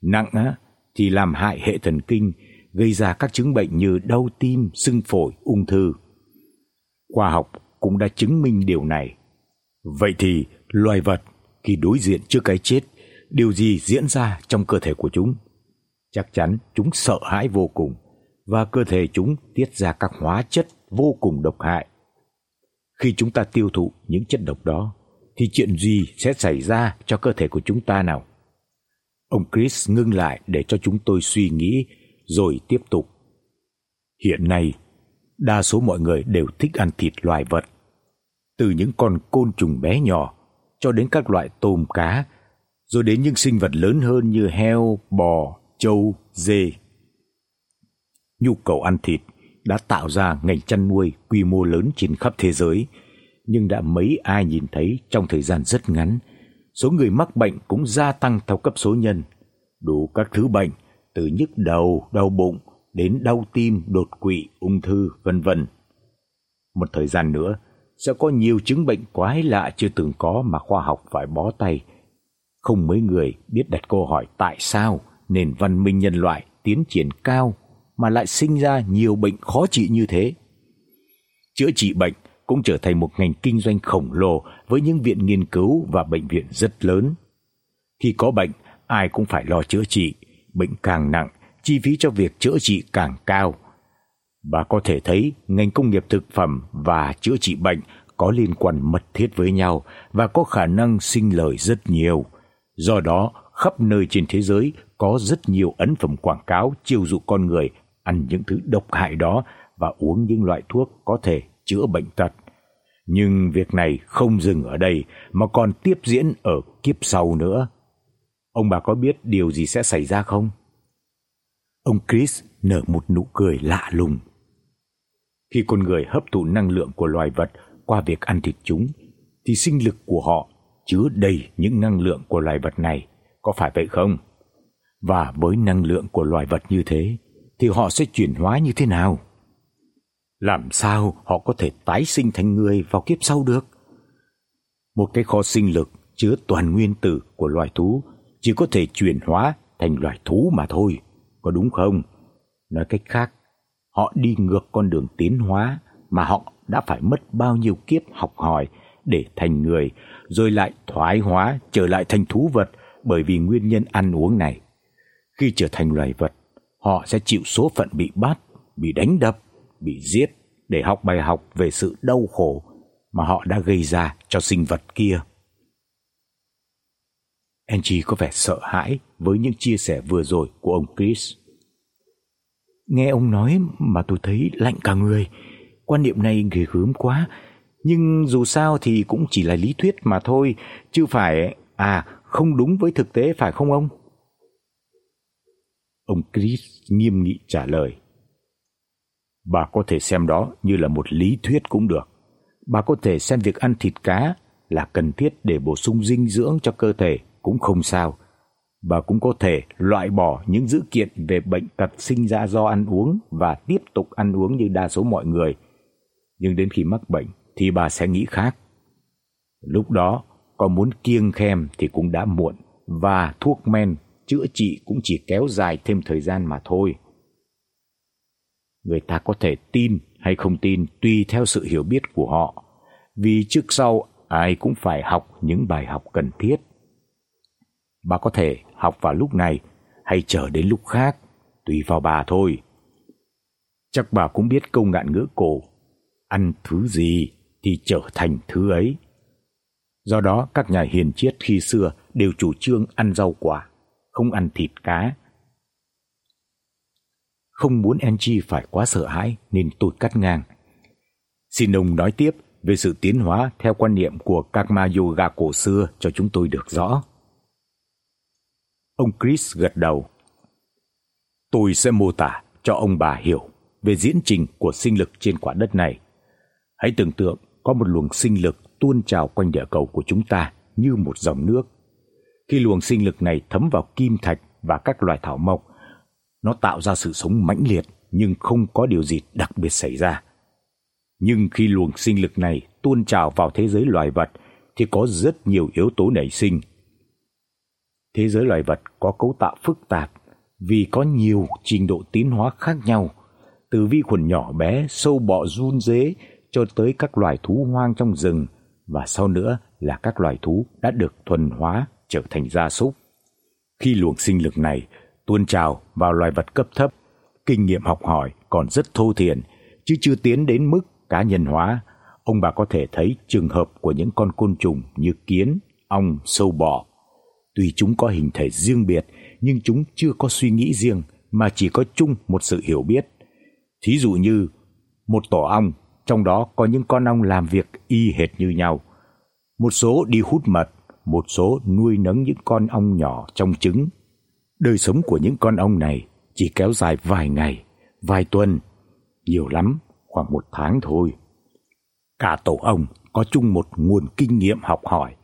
Nặng á thì làm hại hệ thần kinh, gây ra các chứng bệnh như đau tim, sưng phổi, ung thư. Khoa học cũng đã chứng minh điều này. Vậy thì loài vật khi đối diện trước cái chết, điều gì diễn ra trong cơ thể của chúng? Chắc chắn chúng sợ hãi vô cùng và cơ thể chúng tiết ra các hóa chất vô cùng độc hại. Khi chúng ta tiêu thụ những chất độc đó thì chuyện gì sẽ xảy ra cho cơ thể của chúng ta nào? Ông Chris ngưng lại để cho chúng tôi suy nghĩ rồi tiếp tục. Hiện nay, đa số mọi người đều thích ăn thịt loài vật, từ những con côn trùng bé nhỏ cho đến các loại tôm cá, rồi đến những sinh vật lớn hơn như heo, bò, trâu, dê, Nhu cầu ăn thịt đã tạo ra ngành chăn nuôi quy mô lớn trên khắp thế giới, nhưng đã mấy ai nhìn thấy trong thời gian rất ngắn, số người mắc bệnh cũng gia tăng theo cấp số nhân. Đủ các thứ bệnh, từ nhức đầu, đau bụng đến đau tim, đột quỵ, ung thư, vân vân. Một thời gian nữa sẽ có nhiều chứng bệnh quái lạ chưa từng có mà khoa học phải bó tay. Không mấy người biết đặt câu hỏi tại sao nền văn minh nhân loại tiến triển cao mà lại sinh ra nhiều bệnh khó trị như thế. Chữa trị bệnh cũng trở thành một ngành kinh doanh khổng lồ với những viện nghiên cứu và bệnh viện rất lớn. Khi có bệnh, ai cũng phải lo chữa trị, bệnh càng nặng, chi phí cho việc chữa trị càng cao. Và có thể thấy ngành công nghiệp thực phẩm và chữa trị bệnh có liên quan mật thiết với nhau và có khả năng sinh lời rất nhiều. Do đó, khắp nơi trên thế giới có rất nhiều ấn phẩm quảng cáo chiêu dụ con người ăn những thứ độc hại đó và uống những loại thuốc có thể chữa bệnh tật. Nhưng việc này không dừng ở đây mà còn tiếp diễn ở kiếp sau nữa. Ông bà có biết điều gì sẽ xảy ra không? Ông Chris nở một nụ cười lạ lùng. Khi con người hấp thụ năng lượng của loài vật qua việc ăn thịt chúng thì sinh lực của họ chứa đầy những năng lượng của loài vật này, có phải vậy không? Và với năng lượng của loài vật như thế thì họ sẽ chuyển hóa như thế nào? Làm sao họ có thể tái sinh thành người vào kiếp sau được? Một cái kho sinh lực chứa toàn nguyên tử của loài thú chỉ có thể chuyển hóa thành loài thú mà thôi, có đúng không? Nói cách khác, họ đi ngược con đường tiến hóa mà họ đã phải mất bao nhiêu kiếp học hỏi để thành người, rồi lại thoái hóa trở lại thành thú vật bởi vì nguyên nhân ăn uống này. Khi trở thành loài vật, họ sẽ chịu số phận bị bắt, bị đánh đập, bị giết để học bài học về sự đau khổ mà họ đã gây ra cho sinh vật kia. Angie có vẻ sợ hãi với những chia sẻ vừa rồi của ông Chris. Nghe ông nói mà tôi thấy lạnh cả người. Quan niệm này ghê gớm quá, nhưng dù sao thì cũng chỉ là lý thuyết mà thôi, chứ phải à không đúng với thực tế phải không ông? Ông Chris nghiêm nghị trả lời. Bà có thể xem đó như là một lý thuyết cũng được. Bà có thể xem việc ăn thịt cá là cần thiết để bổ sung dinh dưỡng cho cơ thể cũng không sao. Bà cũng có thể loại bỏ những dữ kiện về bệnh tật sinh ra do ăn uống và tiếp tục ăn uống như đa số mọi người. Nhưng đến khi mắc bệnh thì bà sẽ nghĩ khác. Lúc đó, có muốn kiêng khem thì cũng đã muộn và thuốc men chữa trị cũng chỉ kéo dài thêm thời gian mà thôi. Người ta có thể tin hay không tin tùy theo sự hiểu biết của họ, vì trước sau ai cũng phải học những bài học cần thiết. Bà có thể học vào lúc này hay chờ đến lúc khác, tùy vào bà thôi. Chắc bà cũng biết câu ngạn ngữ cổ, ăn thứ gì thì trở thành thứ ấy. Do đó các nhà hiền triết khi xưa đều chủ trương ăn rau quả, không ăn thịt cá. Không muốn Angie phải quá sợ hãi, nên tôi cắt ngang. Xin ông nói tiếp về sự tiến hóa theo quan niệm của Karma Yoga cổ xưa cho chúng tôi được rõ. Ông Chris gật đầu. Tôi sẽ mô tả cho ông bà hiểu về diễn trình của sinh lực trên quả đất này. Hãy tưởng tượng có một luồng sinh lực tuôn trào quanh địa cầu của chúng ta như một dòng nước. Khi luồng sinh lực này thấm vào kim thạch và các loài thảo mộc, nó tạo ra sự sống mãnh liệt nhưng không có điều gì đặc biệt xảy ra. Nhưng khi luồng sinh lực này tuôn trào vào thế giới loài vật thì có rất nhiều yếu tố nảy sinh. Thế giới loài vật có cấu tạo phức tạp vì có nhiều trình độ tiến hóa khác nhau, từ vi khuẩn nhỏ bé, sâu bọ run rế cho tới các loài thú hoang trong rừng và sau nữa là các loài thú đã được thuần hóa trở thành gia súc. Khi luồng sinh lực này tuôn trào vào loài vật cấp thấp, kinh nghiệm học hỏi còn rất thô thiển chứ chưa tiến đến mức cá nhân hóa. Ông bà có thể thấy trường hợp của những con côn trùng như kiến, ong, sâu bọ. Tuy chúng có hình thể riêng biệt nhưng chúng chưa có suy nghĩ riêng mà chỉ có chung một sự hiểu biết. Thí dụ như một tổ ong trong đó có những con ong làm việc y hệt như nhau. Một số đi hút mật, một số nuôi nấng những con ong nhỏ trong trứng. Đời sống của những con ong này chỉ kéo dài vài ngày vài tuần, nhiều lắm khoảng một tháng thôi. Cả tổ ong có chung một nguồn kinh nghiệm học hỏi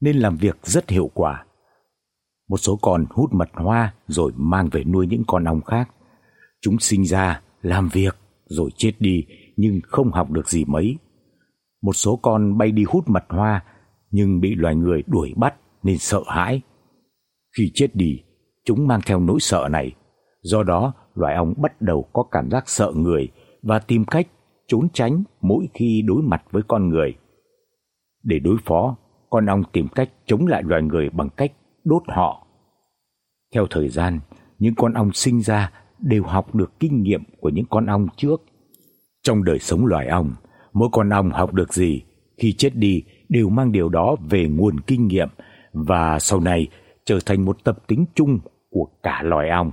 nên làm việc rất hiệu quả. Một số con hút mật hoa rồi mang về nuôi những con ong khác. Chúng sinh ra, làm việc rồi chết đi nhưng không học được gì mấy. Một số con bay đi hút mật hoa nhưng bị loài người đuổi bắt nên sợ hãi. Khi chết đi, chúng mang theo nỗi sợ này. Do đó, loài ong bắt đầu có cảm giác sợ người và tìm cách trốn tránh mỗi khi đối mặt với con người. Để đối phó, con ong tìm cách chống lại loài người bằng cách đốt họ. Theo thời gian, những con ong sinh ra đều học được kinh nghiệm của những con ong trước. Trong đời sống loài ong, mỗi con ong học được gì khi chết đi đều mang điều đó về nguồn kinh nghiệm và sau này trở thành một tập tính chung của cả loài ong.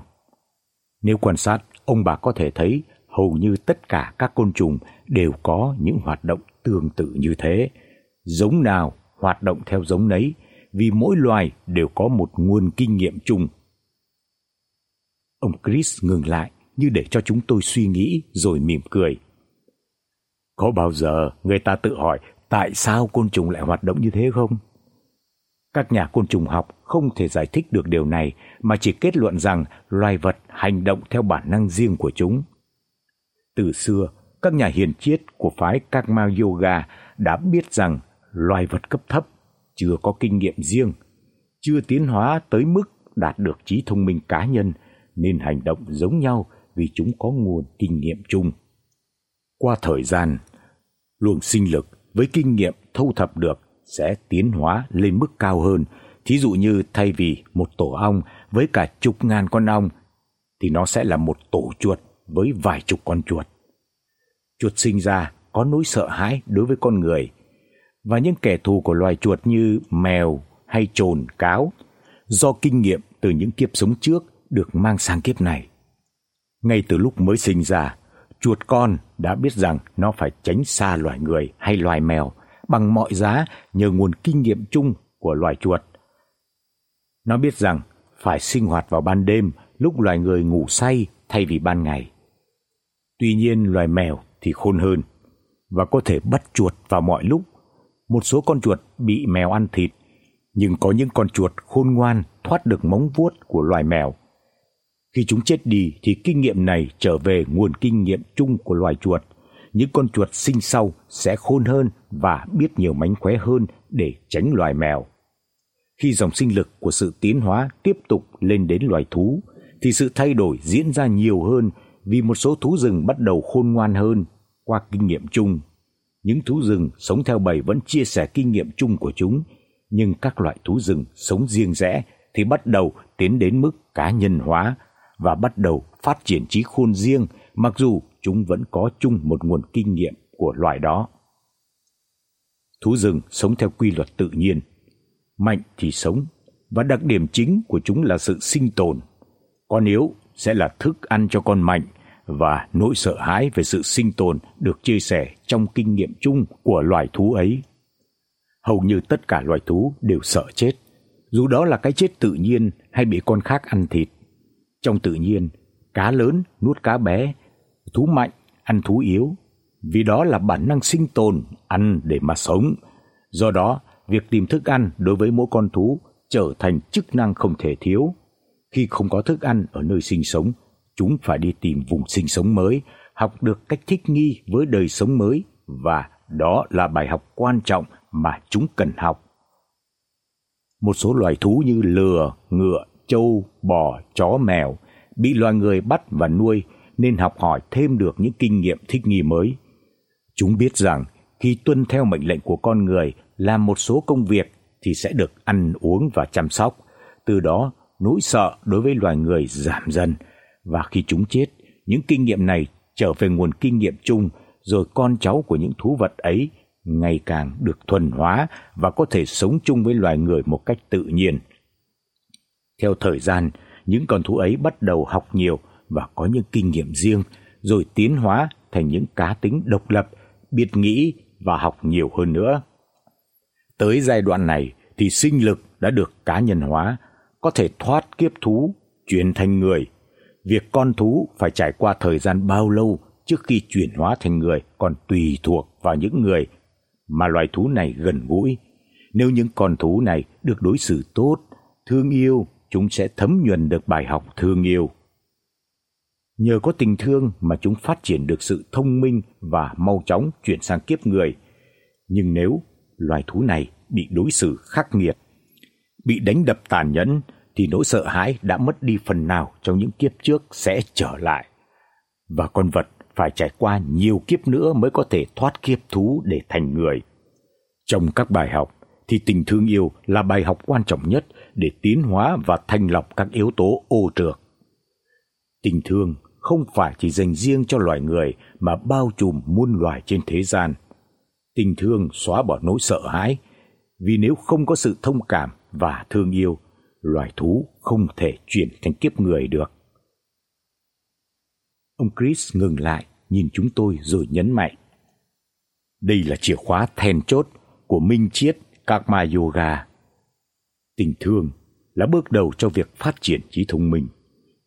Nếu quan sát, ông bà có thể thấy hầu như tất cả các côn trùng đều có những hoạt động tương tự như thế. Giống nào hoạt động theo giống nấy, vì mỗi loài đều có một nguồn kinh nghiệm chung. Ông Chris ngừng lại như để cho chúng tôi suy nghĩ rồi mỉm cười. Có bao giờ người ta tự hỏi tại sao côn trùng lại hoạt động như thế không? Các nhà côn trùng học không thể giải thích được điều này mà chỉ kết luận rằng loài vật hành động theo bản năng riêng của chúng. Từ xưa, các nhà hiền triết của phái Karma Yoga đã biết rằng loài vật cấp thấp chưa có kinh nghiệm riêng, chưa tiến hóa tới mức đạt được trí thông minh cá nhân nên hành động giống nhau vì chúng có nguồn kinh nghiệm chung. Qua thời gian, luồng sinh lực với kinh nghiệm thu thập được sẽ tiến hóa lên mức cao hơn. Thí dụ như thay vì một tổ ong với cả chục ngàn con ong thì nó sẽ là một tổ chuột với vài chục con chuột. Chuột sinh ra có nỗi sợ hãi đối với con người và những kẻ thù của loài chuột như mèo hay trồn, cáo do kinh nghiệm từ những kiếp sống trước được mang sang kiếp này. Ngay từ lúc mới sinh ra, chuột con đã biết rằng nó phải tránh xa loài người hay loài mèo bằng mọi giá nhờ nguồn kinh nghiệm chung của loài chuột. Nó biết rằng phải sinh hoạt vào ban đêm lúc loài người ngủ say thay vì ban ngày. Tuy nhiên loài mèo thì khôn hơn và có thể bắt chuột vào mọi lúc. Một số con chuột bị mèo ăn thịt, nhưng có những con chuột khôn ngoan thoát được móng vuốt của loài mèo. Khi chúng chết đi thì kinh nghiệm này trở về nguồn kinh nghiệm chung của loài chuột. Những con chuột sinh sau sẽ khôn hơn và biết nhiều mánh khóe hơn để tránh loài mèo. Khi dòng sinh lực của sự tiến hóa tiếp tục lên đến loài thú thì sự thay đổi diễn ra nhiều hơn vì một số thú rừng bắt đầu khôn ngoan hơn qua kinh nghiệm chung. Những thú rừng sống theo bầy vẫn chia sẻ kinh nghiệm chung của chúng, nhưng các loại thú rừng sống riêng rẽ thì bắt đầu tiến đến mức cá nhân hóa và bắt đầu phát triển trí khôn riêng mặc dù chúng vẫn có chung một nguồn kinh nghiệm của loài đó. Thú rừng sống theo quy luật tự nhiên, mạnh thì sống và đặc điểm chính của chúng là sự sinh tồn. Con yếu sẽ là thức ăn cho con mạnh và nỗi sợ hãi về sự sinh tồn được chia sẻ trong kinh nghiệm chung của loài thú ấy. Hầu như tất cả loài thú đều sợ chết, dù đó là cái chết tự nhiên hay bị con khác ăn thịt. Trong tự nhiên, cá lớn nuốt cá bé, thú mạnh ăn thú yếu, vì đó là bản năng sinh tồn, ăn để mà sống. Do đó, việc tìm thức ăn đối với mỗi con thú trở thành chức năng không thể thiếu. Khi không có thức ăn ở nơi sinh sống, chúng phải đi tìm vùng sinh sống mới, học được cách thích nghi với đời sống mới và đó là bài học quan trọng mà chúng cần học. Một số loài thú như lừa, ngựa, trâu, bò, chó, mèo bị loài người bắt và nuôi nên học hỏi thêm được những kinh nghiệm thích nghi mới. Chúng biết rằng khi tuân theo mệnh lệnh của con người làm một số công việc thì sẽ được ăn uống và chăm sóc, từ đó nỗi sợ đối với loài người giảm dần và khi chúng chết, những kinh nghiệm này trở về nguồn kinh nghiệm chung rồi con cháu của những thú vật ấy ngày càng được thuần hóa và có thể sống chung với loài người một cách tự nhiên. Theo thời gian, những con thú ấy bắt đầu học nhiều và có những kinh nghiệm riêng rồi tiến hóa thành những cá tính độc lập, biết nghĩ và học nhiều hơn nữa. Tới giai đoạn này thì sinh lực đã được cá nhân hóa, có thể thoát kiếp thú, chuyển thành người Việc con thú phải trải qua thời gian bao lâu trước khi chuyển hóa thành người còn tùy thuộc vào những người mà loài thú này gần gũi. Nếu những con thú này được đối xử tốt, thương yêu, chúng sẽ thấm nhuần được bài học thương yêu. Nhờ có tình thương mà chúng phát triển được sự thông minh và mau chóng chuyển sang kiếp người. Nhưng nếu loài thú này bị đối xử khắc nghiệt, bị đánh đập tàn nhẫn thì nỗi sợ hãi đã mất đi phần nào trong những kiếp trước sẽ trở lại. Và con vật phải trải qua nhiều kiếp nữa mới có thể thoát kiếp thú để thành người. Trong các bài học thì tình thương yêu là bài học quan trọng nhất để tiến hóa và thanh lọc các yếu tố ô trược. Tình thương không phải chỉ dành riêng cho loài người mà bao trùm muôn loài trên thế gian. Tình thương xóa bỏ nỗi sợ hãi, vì nếu không có sự thông cảm và thương yêu, loài thú không thể chuyển thành kiếp người được. Ông Chris ngừng lại, nhìn chúng tôi rồi nhấn mạnh. Đây là chìa khóa then chốt của minh triết Karma Yoga. Tình thương là bước đầu cho việc phát triển trí thông minh.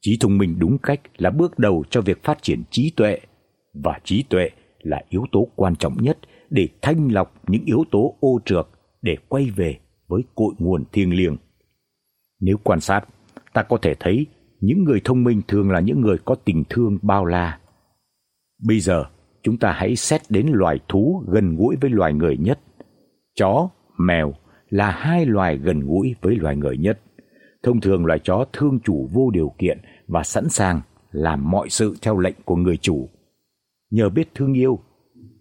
Trí thông minh đúng cách là bước đầu cho việc phát triển trí tuệ và trí tuệ là yếu tố quan trọng nhất để thanh lọc những yếu tố ô trược để quay về với cội nguồn thiêng liêng. Nếu quan sát, ta có thể thấy những người thông minh thường là những người có tình thương bao la. Bây giờ, chúng ta hãy xét đến loài thú gần gũi với loài người nhất. Chó, mèo là hai loài gần gũi với loài người nhất. Thông thường loài chó thương chủ vô điều kiện và sẵn sàng làm mọi sự theo lệnh của người chủ. Nhờ biết thương yêu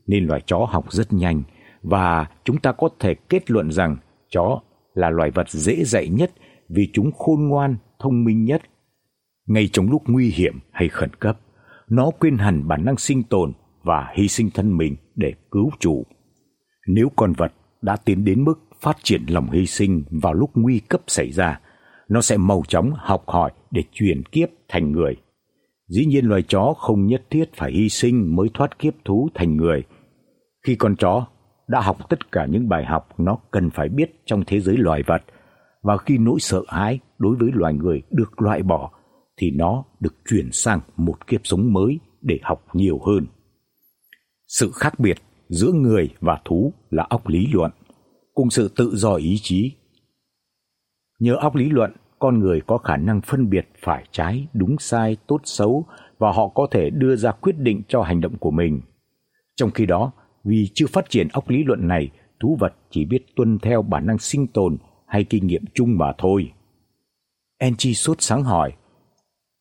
nên loài chó học rất nhanh và chúng ta có thể kết luận rằng chó là loài vật dễ dạy nhất vì chúng khôn ngoan, thông minh nhất. Ngay trong lúc nguy hiểm hay khẩn cấp, nó quên hẳn bản năng sinh tồn và hy sinh thân mình để cứu chủ. Nếu con vật đã tiến đến mức phát triển lòng hy sinh vào lúc nguy cấp xảy ra, nó sẽ mau chóng học hỏi để chuyển kiếp thành người. Dĩ nhiên loài chó không nhất thiết phải hy sinh mới thoát kiếp thú thành người. Khi con chó đã học tất cả những bài học nó cần phải biết trong thế giới loài vật và khi nỗi sợ hãi đối với loài người được loại bỏ thì nó được chuyển sang một kiếp sống mới để học nhiều hơn. Sự khác biệt giữa người và thú là óc lý luận, cùng sự tự do ý chí. Nhờ óc lý luận, con người có khả năng phân biệt phải trái, đúng sai, tốt xấu và họ có thể đưa ra quyết định cho hành động của mình. Trong khi đó, vì chưa phát triển óc lý luận này, thú vật chỉ biết tuân theo bản năng sinh tồn hay kinh nghiệm chung mà thôi. Enchi sốt sáng hỏi,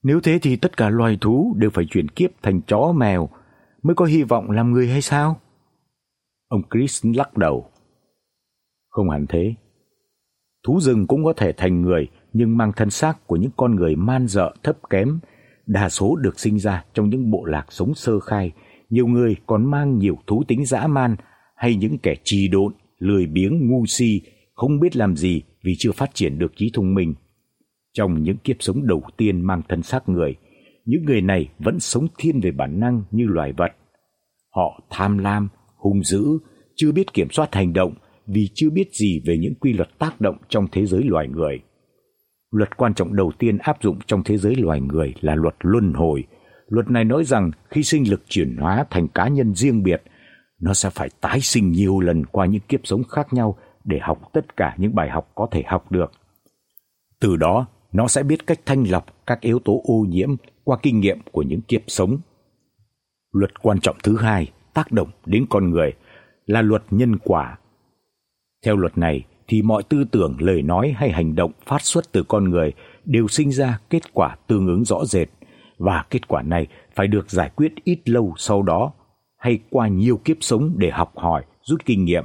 nếu thế thì tất cả loài thú đều phải chuyển kiếp thành chó mèo mới có hy vọng làm người hay sao? Ông Chris lắc đầu. Không hẳn thế. Thú rừng cũng có thể thành người nhưng mang thân xác của những con người man dợ thấp kém, đa số được sinh ra trong những bộ lạc sống sơ khai, nhiều người còn mang nhiều thú tính dã man hay những kẻ trì độn, lười biếng ngu si, không biết làm gì vì chưa phát triển được trí thông minh. Trong những kiếp sống đầu tiên mang thân xác người, những người này vẫn sống thiên về bản năng như loài vật. Họ tham lam, hung dữ, chưa biết kiểm soát hành động vì chưa biết gì về những quy luật tác động trong thế giới loài người. Luật quan trọng đầu tiên áp dụng trong thế giới loài người là luật luân hồi. Luật này nói rằng khi sinh lực chuyển hóa thành cá nhân riêng biệt, nó sẽ phải tái sinh nhiều lần qua những kiếp sống khác nhau để học tất cả những bài học có thể học được. Từ đó, nó sẽ biết cách thanh lọc các yếu tố ô nhiễm qua kinh nghiệm của những kiếp sống. Luật quan trọng thứ hai tác động đến con người là luật nhân quả. Theo luật này thì mọi tư tưởng, lời nói hay hành động phát xuất từ con người đều sinh ra kết quả tương ứng rõ rệt và kết quả này phải được giải quyết ít lâu sau đó hay qua nhiều kiếp sống để học hỏi, rút kinh nghiệm.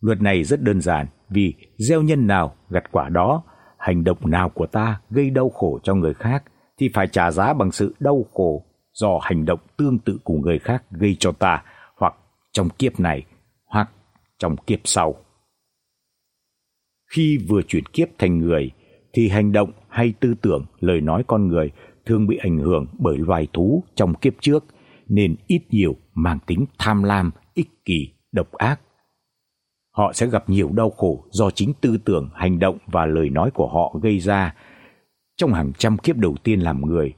Luật này rất đơn giản vì gieo nhân nào gặt quả đó, hành động nào của ta gây đau khổ cho người khác thì phải trả giá bằng sự đau khổ do hành động tương tự của người khác gây cho ta hoặc trong kiếp này trong kiếp sau. Khi vừa chuyển kiếp thành người thì hành động hay tư tưởng, lời nói con người thường bị ảnh hưởng bởi loài thú trong kiếp trước nên ít nhiều mang tính tham lam, ích kỷ, độc ác họ sẽ gặp nhiều đau khổ do chính tư tưởng, hành động và lời nói của họ gây ra. Trong hàng trăm kiếp đầu tiên làm người,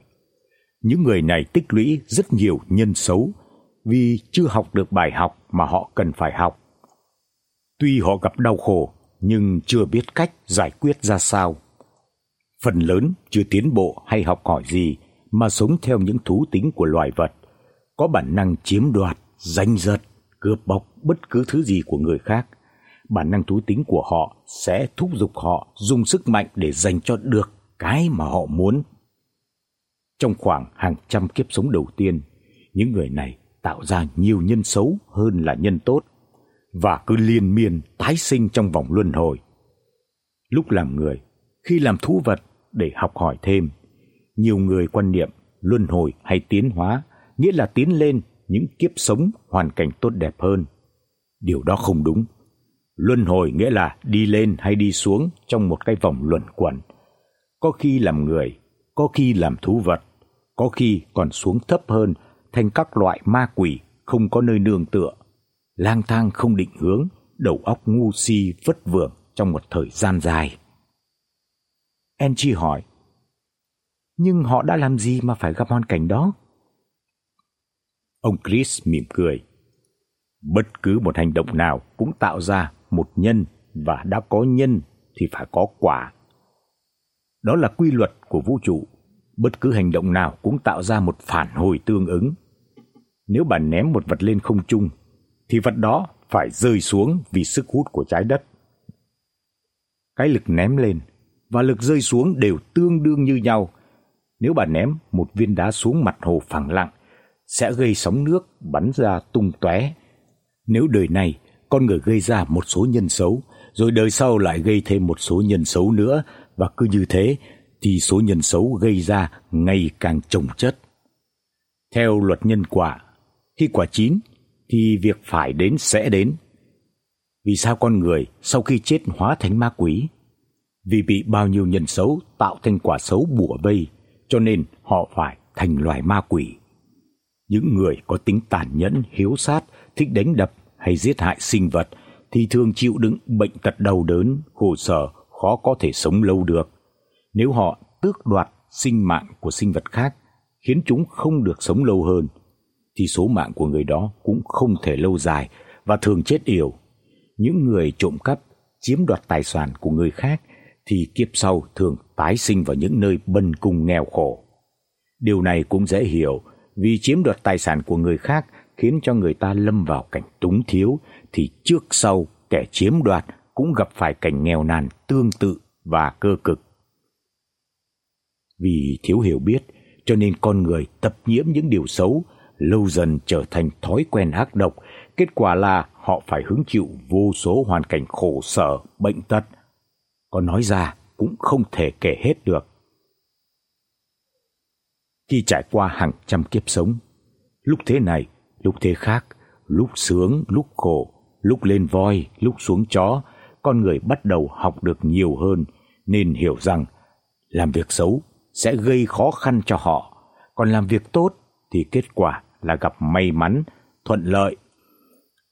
Những người này tích lũy rất nhiều nhân xấu vì chưa học được bài học mà họ cần phải học. Tuy họ gặp đau khổ nhưng chưa biết cách giải quyết ra sao. Phần lớn chưa tiến bộ hay học hỏi gì mà sống theo những thú tính của loài vật, có bản năng chiếm đoạt, giành giật, cướp bóc bất cứ thứ gì của người khác. Bản năng thú tính của họ sẽ thúc giục họ dùng sức mạnh để giành cho được cái mà họ muốn. Trong khoảng hàng trăm kiếp sống đầu tiên, những người này tạo ra nhiều nhân xấu hơn là nhân tốt và cứ liên miên tái sinh trong vòng luân hồi. Lúc làm người, khi làm thú vật để học hỏi thêm, nhiều người quan niệm luân hồi hay tiến hóa nghĩa là tiến lên những kiếp sống hoàn cảnh tốt đẹp hơn. Điều đó không đúng. Luân hồi nghĩa là đi lên hay đi xuống trong một cái vòng luẩn quẩn. Có khi làm người, có khi làm thú vật, có khi còn xuống thấp hơn thành các loại ma quỷ không có nơi nương tựa, lang thang không định hướng, đầu óc ngu si vất vưởng trong một thời gian dài. Angie hỏi: "Nhưng họ đã làm gì mà phải gặp hoàn cảnh đó?" Ông Chris mỉm cười. Bất cứ một hành động nào cũng tạo ra một nhân và đã có nhân thì phải có quả. Đó là quy luật của vũ trụ, bất cứ hành động nào cũng tạo ra một phản hồi tương ứng. Nếu bạn ném một vật lên không trung thì vật đó phải rơi xuống vì sức hút của trái đất. Cái lực ném lên và lực rơi xuống đều tương đương như nhau. Nếu bạn ném một viên đá xuống mặt hồ phẳng lặng sẽ gây sóng nước bắn ra tung tóe. Nếu đời này con người gây ra một số nhân xấu, rồi đời sau lại gây thêm một số nhân xấu nữa và cứ như thế thì số nhân xấu gây ra ngày càng chồng chất. Theo luật nhân quả, khi quả chín thì việc phải đến sẽ đến. Vì sao con người sau khi chết hóa thành ma quỷ? Vì bị bao nhiêu nhân xấu tạo thành quả xấu bủa vây, cho nên họ phải thành loài ma quỷ. Những người có tính tàn nhẫn, hiếu sát, thích đánh đập hay giết hại sinh vật thì thường chịu đựng bệnh tật đau đớn, khổ sở, khó có thể sống lâu được. Nếu họ tước đoạt sinh mạng của sinh vật khác, khiến chúng không được sống lâu hơn, thì số mạng của người đó cũng không thể lâu dài và thường chết yểu. Những người trộm cắp, chiếm đoạt tài sản của người khác thì kiếp sau thường tái sinh vào những nơi bần cùng nghèo khổ. Điều này cũng dễ hiểu vì chiếm đoạt tài sản của người khác khiến cho người ta lâm vào cảnh túng thiếu thì trước sau kẻ chiếm đoạt cũng gặp phải cảnh nghèo nàn tương tự và cơ cực. Vì thiếu hiểu biết cho nên con người tập nhiễm những điều xấu, lâu dần trở thành thói quen ác độc, kết quả là họ phải hứng chịu vô số hoàn cảnh khổ sở, bệnh tật. Có nói ra cũng không thể kể hết được. Khi trải qua hàng trăm kiếp sống, lúc thế này, lúc thế khác, lúc sướng, lúc khổ, lúc lên voi, lúc xuống chó, con người bắt đầu học được nhiều hơn nên hiểu rằng làm việc xấu sẽ gây khó khăn cho họ, còn làm việc tốt thì kết quả là gặp may mắn, thuận lợi.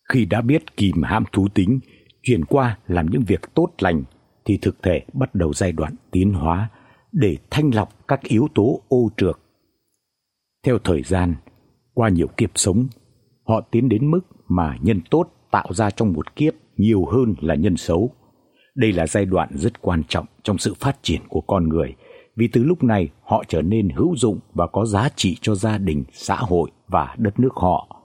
Khi đã biết kìm hãm thú tính, chuyển qua làm những việc tốt lành thì thực thể bắt đầu giai đoạn tiến hóa để thanh lọc các yếu tố ô trược. Theo thời gian, qua nhiều kiếp sống, họ tiến đến mức mà nhân tốt tạo ra trong một kiếp nhiều hơn là nhân xấu. Đây là giai đoạn rất quan trọng trong sự phát triển của con người, vì từ lúc này họ trở nên hữu dụng và có giá trị cho gia đình, xã hội và đất nước họ.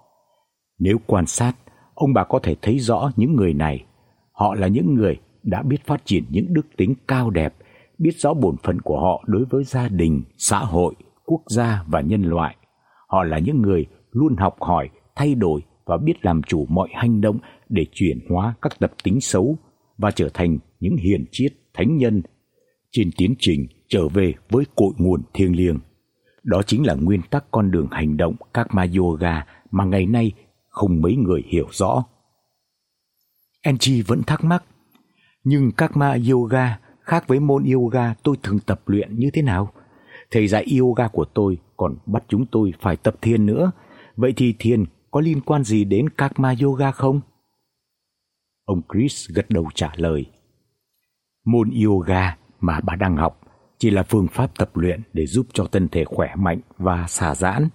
Nếu quan sát, ông bà có thể thấy rõ những người này, họ là những người đã biết phát triển những đức tính cao đẹp, biết rõ bổn phận của họ đối với gia đình, xã hội, quốc gia và nhân loại. Họ là những người luôn học hỏi, thay đổi và biết làm chủ mọi hành động để chuyển hóa các tập tính xấu và trở thành những hiền triết thánh nhân trên tiến trình trở về với cội nguồn thiêng liêng. Đó chính là nguyên tắc con đường hành động Karma Yoga mà ngày nay không mấy người hiểu rõ. Angie vẫn thắc mắc, nhưng Karma Yoga khác với môn yoga tôi thường tập luyện như thế nào? Thầy dạy yoga của tôi còn bắt chúng tôi phải tập thiền nữa. Vậy thì thiền có liên quan gì đến Karma Yoga không? Ông Chris gật đầu trả lời. Môn yoga mà bà đang học chỉ là phương pháp tập luyện để giúp cho thân thể khỏe mạnh và xả giãn.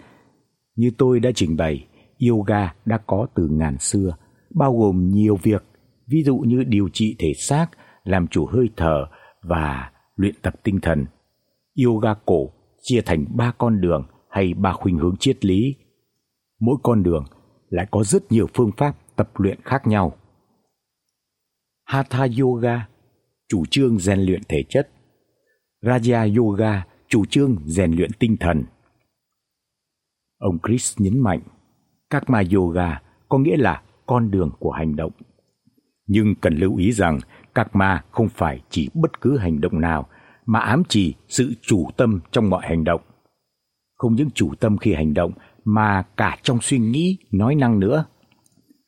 Như tôi đã trình bày, yoga đã có từ ngàn xưa, bao gồm nhiều việc, ví dụ như điều trị thể xác, làm chủ hơi thở và luyện tập tinh thần. Yoga cổ chia thành ba con đường hay ba khuynh hướng triết lý. Mỗi con đường lại có rất nhiều phương pháp tập luyện khác nhau. Hatha Yoga chủ trương rèn luyện thể chất. Raja Yoga chủ trương rèn luyện tinh thần. Ông Chris nhấn mạnh, Karma Yoga có nghĩa là con đường của hành động. Nhưng cần lưu ý rằng Karma không phải chỉ bất cứ hành động nào mà ám chỉ sự chủ tâm trong mọi hành động. Không những chủ tâm khi hành động mà cả trong suy nghĩ, nói năng nữa.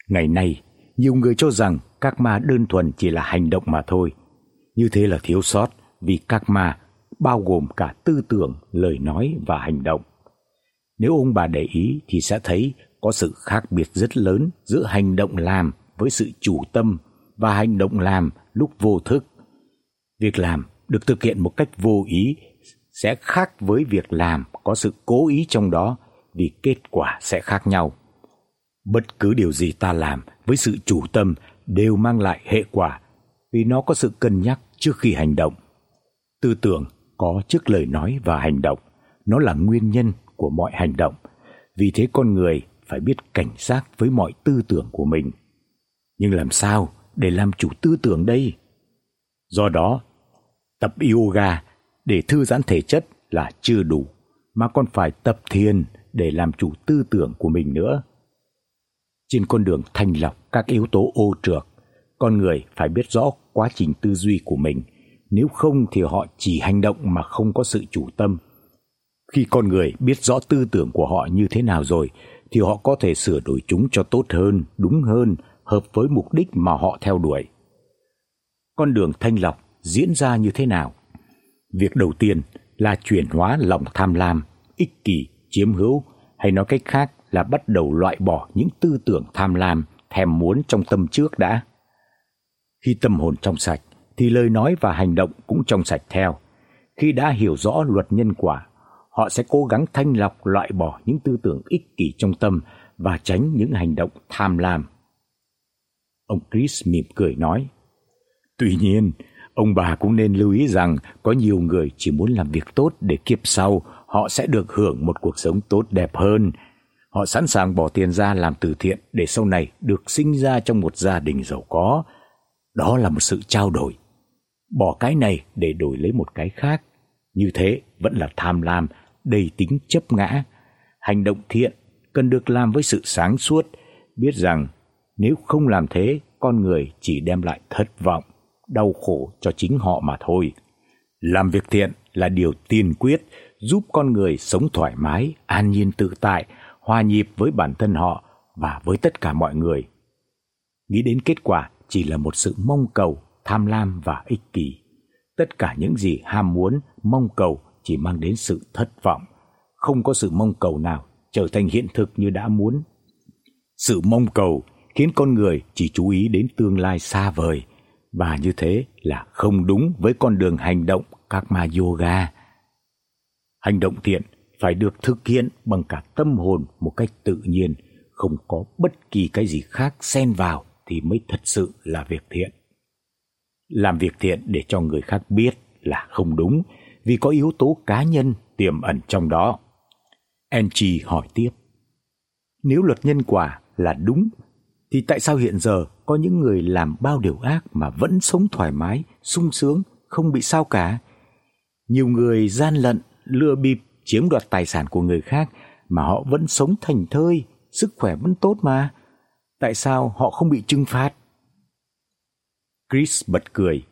Ngày nay, nhiều người cho rằng karma đơn thuần chỉ là hành động mà thôi. Như thế là thiếu sót vì karma bao gồm cả tư tưởng, lời nói và hành động. Nếu ông bà để ý thì sẽ thấy có sự khác biệt rất lớn giữa hành động làm với sự chủ tâm và hành động làm lúc vô thức. Việc làm được thực hiện một cách vô ý sẽ khác với việc làm có sự cố ý trong đó vì kết quả sẽ khác nhau. Bất cứ điều gì ta làm với sự chủ tâm đều mang lại hệ quả vì nó có sự cân nhắc trước khi hành động. Tư tưởng có trước lời nói và hành động, nó là nguyên nhân của mọi hành động. Vì thế con người phải biết cảnh giác với mọi tư tưởng của mình. Nhưng làm sao để làm chủ tư tưởng đây? Do đó, tập yoga để thư giãn thể chất là chưa đủ, mà còn phải tập thiền để làm chủ tư tưởng của mình nữa. Trên con đường thanh lọc các yếu tố ô trược, con người phải biết rõ quá trình tư duy của mình, nếu không thì họ chỉ hành động mà không có sự chủ tâm. Khi con người biết rõ tư tưởng của họ như thế nào rồi thì họ có thể sửa đổi chúng cho tốt hơn, đúng hơn, hợp với mục đích mà họ theo đuổi. Con đường thanh lọc diễn ra như thế nào? Việc đầu tiên là chuyển hóa lòng tham lam, ích kỷ, chiếm hữu hay nói cách khác là bắt đầu loại bỏ những tư tưởng tham lam, thèm muốn trong tâm trước đã. Khi tâm hồn trong sạch thì lời nói và hành động cũng trong sạch theo. Khi đã hiểu rõ luật nhân quả, họ sẽ cố gắng thanh lọc loại bỏ những tư tưởng ích kỷ trong tâm và tránh những hành động tham lam. Ông Chris mỉm cười nói: "Tuy nhiên, ông bà cũng nên lưu ý rằng có nhiều người chỉ muốn làm việc tốt để kiếp sau họ sẽ được hưởng một cuộc sống tốt đẹp hơn. Họ sẵn sàng bỏ tiền ra làm từ thiện để sau này được sinh ra trong một gia đình giàu có. Đó là một sự trao đổi. Bỏ cái này để đổi lấy một cái khác. Như thế vẫn là tham lam, đầy tính chấp ngã. Hành động thiện cần được làm với sự sáng suốt, biết rằng nếu không làm thế, con người chỉ đem lại thất vọng, đau khổ cho chính họ mà thôi. Làm việc thiện là điều tiên quyết giúp con người sống thoải mái, an nhiên tự tại, hòa nhịp với bản thân họ và với tất cả mọi người. Nghĩ đến kết quả chỉ là một sự mong cầu, tham lam và ích kỷ. Tất cả những gì ham muốn, mong cầu chỉ mang đến sự thất vọng, không có sự mong cầu nào trở thành hiện thực như đã muốn. Sự mong cầu khiến con người chỉ chú ý đến tương lai xa vời và như thế là không đúng với con đường hành động Karma Yoga. Hành động thiện phải được thực hiện bằng cả tâm hồn một cách tự nhiên, không có bất kỳ cái gì khác xen vào thì mới thật sự là việc thiện. Làm việc thiện để cho người khác biết là không đúng vì có yếu tố cá nhân tiềm ẩn trong đó. Angie hỏi tiếp: Nếu luật nhân quả là đúng thì tại sao hiện giờ có những người làm bao điều ác mà vẫn sống thoải mái, sung sướng, không bị sao cả? Nhiều người gian lận, lừa bịp, chiếm đoạt tài sản của người khác mà họ vẫn sống thành thơi, sức khỏe vẫn tốt mà. Tại sao họ không bị trừng phạt? Chris bật cười.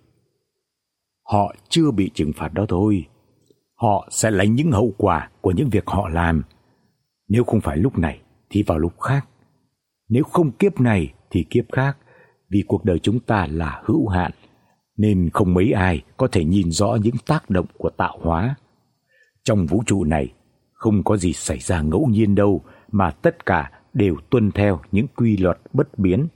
Họ chưa bị trừng phạt đó thôi. Họ sẽ lãnh những hậu quả của những việc họ làm. Nếu không phải lúc này thì vào lúc khác. Nếu không kiếp này thì kiếp khác, vì cuộc đời chúng ta là hữu hạn nên không mấy ai có thể nhìn rõ những tác động của tạo hóa. Trong vũ trụ này không có gì xảy ra ngẫu nhiên đâu, mà tất cả đều tuân theo những quy luật bất biến.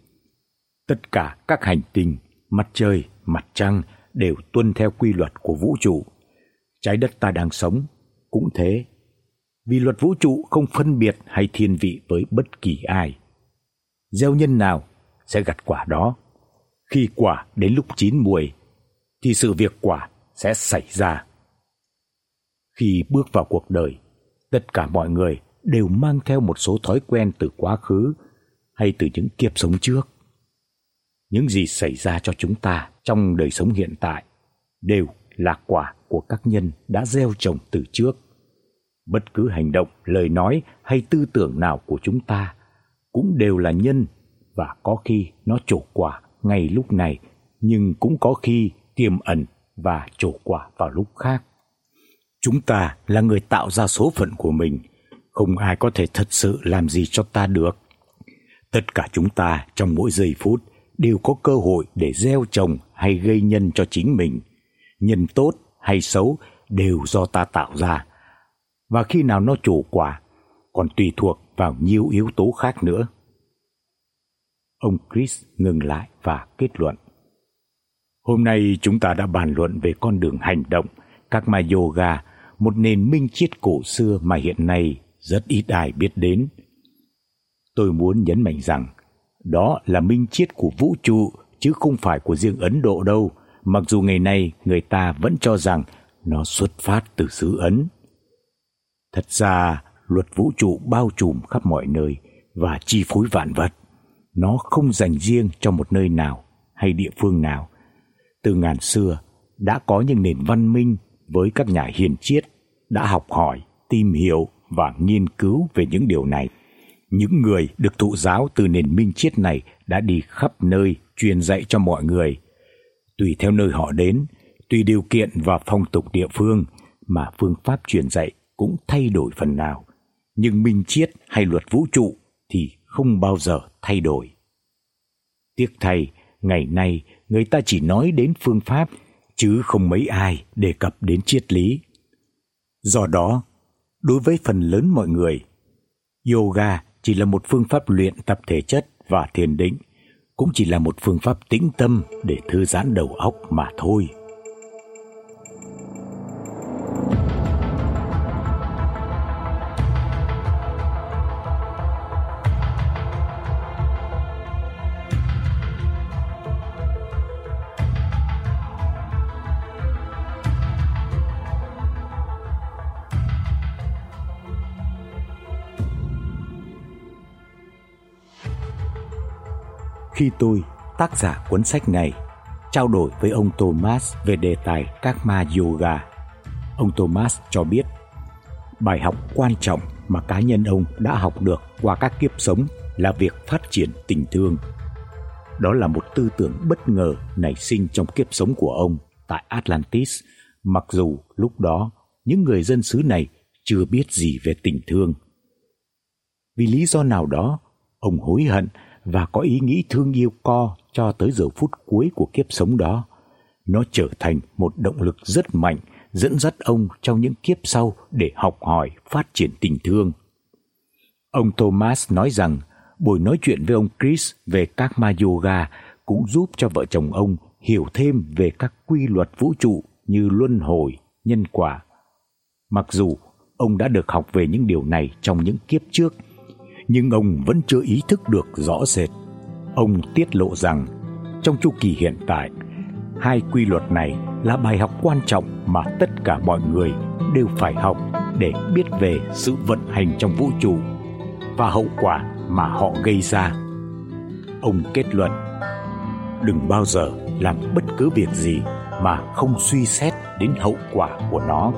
Tất cả các hành tinh, mặt trời, mặt trăng đều tuân theo quy luật của vũ trụ. Trái đất ta đang sống cũng thế. Vì luật vũ trụ không phân biệt hay thiên vị với bất kỳ ai. Gieo nhân nào sẽ gặt quả đó. Khi quả đến lúc chín muồi thì sự việc quả sẽ xảy ra. Khi bước vào cuộc đời, tất cả mọi người đều mang theo một số thói quen từ quá khứ hay từ những kiếp sống trước. Những gì xảy ra cho chúng ta trong đời sống hiện tại đều là quả của các nhân đã gieo trồng từ trước. Bất cứ hành động, lời nói hay tư tưởng nào của chúng ta cũng đều là nhân và có khi nó trổ quả ngay lúc này, nhưng cũng có khi tiềm ẩn và trổ quả vào lúc khác. Chúng ta là người tạo ra số phận của mình, không ai có thể thật sự làm gì cho ta được. Tất cả chúng ta trong mỗi giây phút đều có cơ hội để gieo trồng hay gây nhân cho chính mình. Nhân tốt hay xấu đều do ta tạo ra. Và khi nào nó chủ quả còn tùy thuộc vào nhiều yếu tố khác nữa. Ông Chris ngừng lại và kết luận. Hôm nay chúng ta đã bàn luận về con đường hành động các ma yoga, một nền minh triết cổ xưa mà hiện nay rất ít ai biết đến. Tôi muốn nhấn mạnh rằng đó là minh triết của vũ trụ chứ không phải của riêng Ấn Độ đâu, mặc dù ngày nay người ta vẫn cho rằng nó xuất phát từ xứ Ấn. Thật ra, luật vũ trụ bao trùm khắp mọi nơi và chi phối vạn vật. Nó không dành riêng cho một nơi nào hay địa phương nào. Từ ngàn xưa đã có những nền văn minh với các nhà hiền triết đã học hỏi, tìm hiểu và nghiên cứu về những điều này. Những người được thụ giáo từ nền minh triết này đã đi khắp nơi truyền dạy cho mọi người. Tùy theo nơi họ đến, tùy điều kiện và phong tục địa phương mà phương pháp truyền dạy cũng thay đổi phần nào. Nhưng minh triết hay luật vũ trụ thì không bao giờ thay đổi. Tiếc thay, ngày nay người ta chỉ nói đến phương pháp chứ không mấy ai đề cập đến triết lý. Do đó, đối với phần lớn mọi người, yoga chỉ là một phương pháp luyện tập thể chất và thiền định, cũng chỉ là một phương pháp tĩnh tâm để thư giãn đầu óc mà thôi. Khi tôi, tác giả cuốn sách này, trao đổi với ông Thomas về đề tài các ma yoga, ông Thomas cho biết bài học quan trọng mà cá nhân ông đã học được qua các kiếp sống là việc phát triển tình thương. Đó là một tư tưởng bất ngờ nảy sinh trong kiếp sống của ông tại Atlantis, mặc dù lúc đó những người dân xứ này chưa biết gì về tình thương. Vì lý do nào đó, ông hối hận và có ý nghĩ thương yêu co cho tới giờ phút cuối của kiếp sống đó. Nó trở thành một động lực rất mạnh dẫn dắt ông trong những kiếp sau để học hỏi, phát triển tình thương. Ông Thomas nói rằng buổi nói chuyện với ông Chris về các ma yoga cũng giúp cho vợ chồng ông hiểu thêm về các quy luật vũ trụ như luân hồi, nhân quả. Mặc dù ông đã được học về những điều này trong những kiếp trước, nhưng ông vẫn chưa ý thức được rõ rệt. Ông tiết lộ rằng trong chu kỳ hiện tại, hai quy luật này là bài học quan trọng mà tất cả mọi người đều phải học để biết về sự vận hành trong vũ trụ và hậu quả mà họ gây ra. Ông kết luận: Đừng bao giờ làm bất cứ việc gì mà không suy xét đến hậu quả của nó.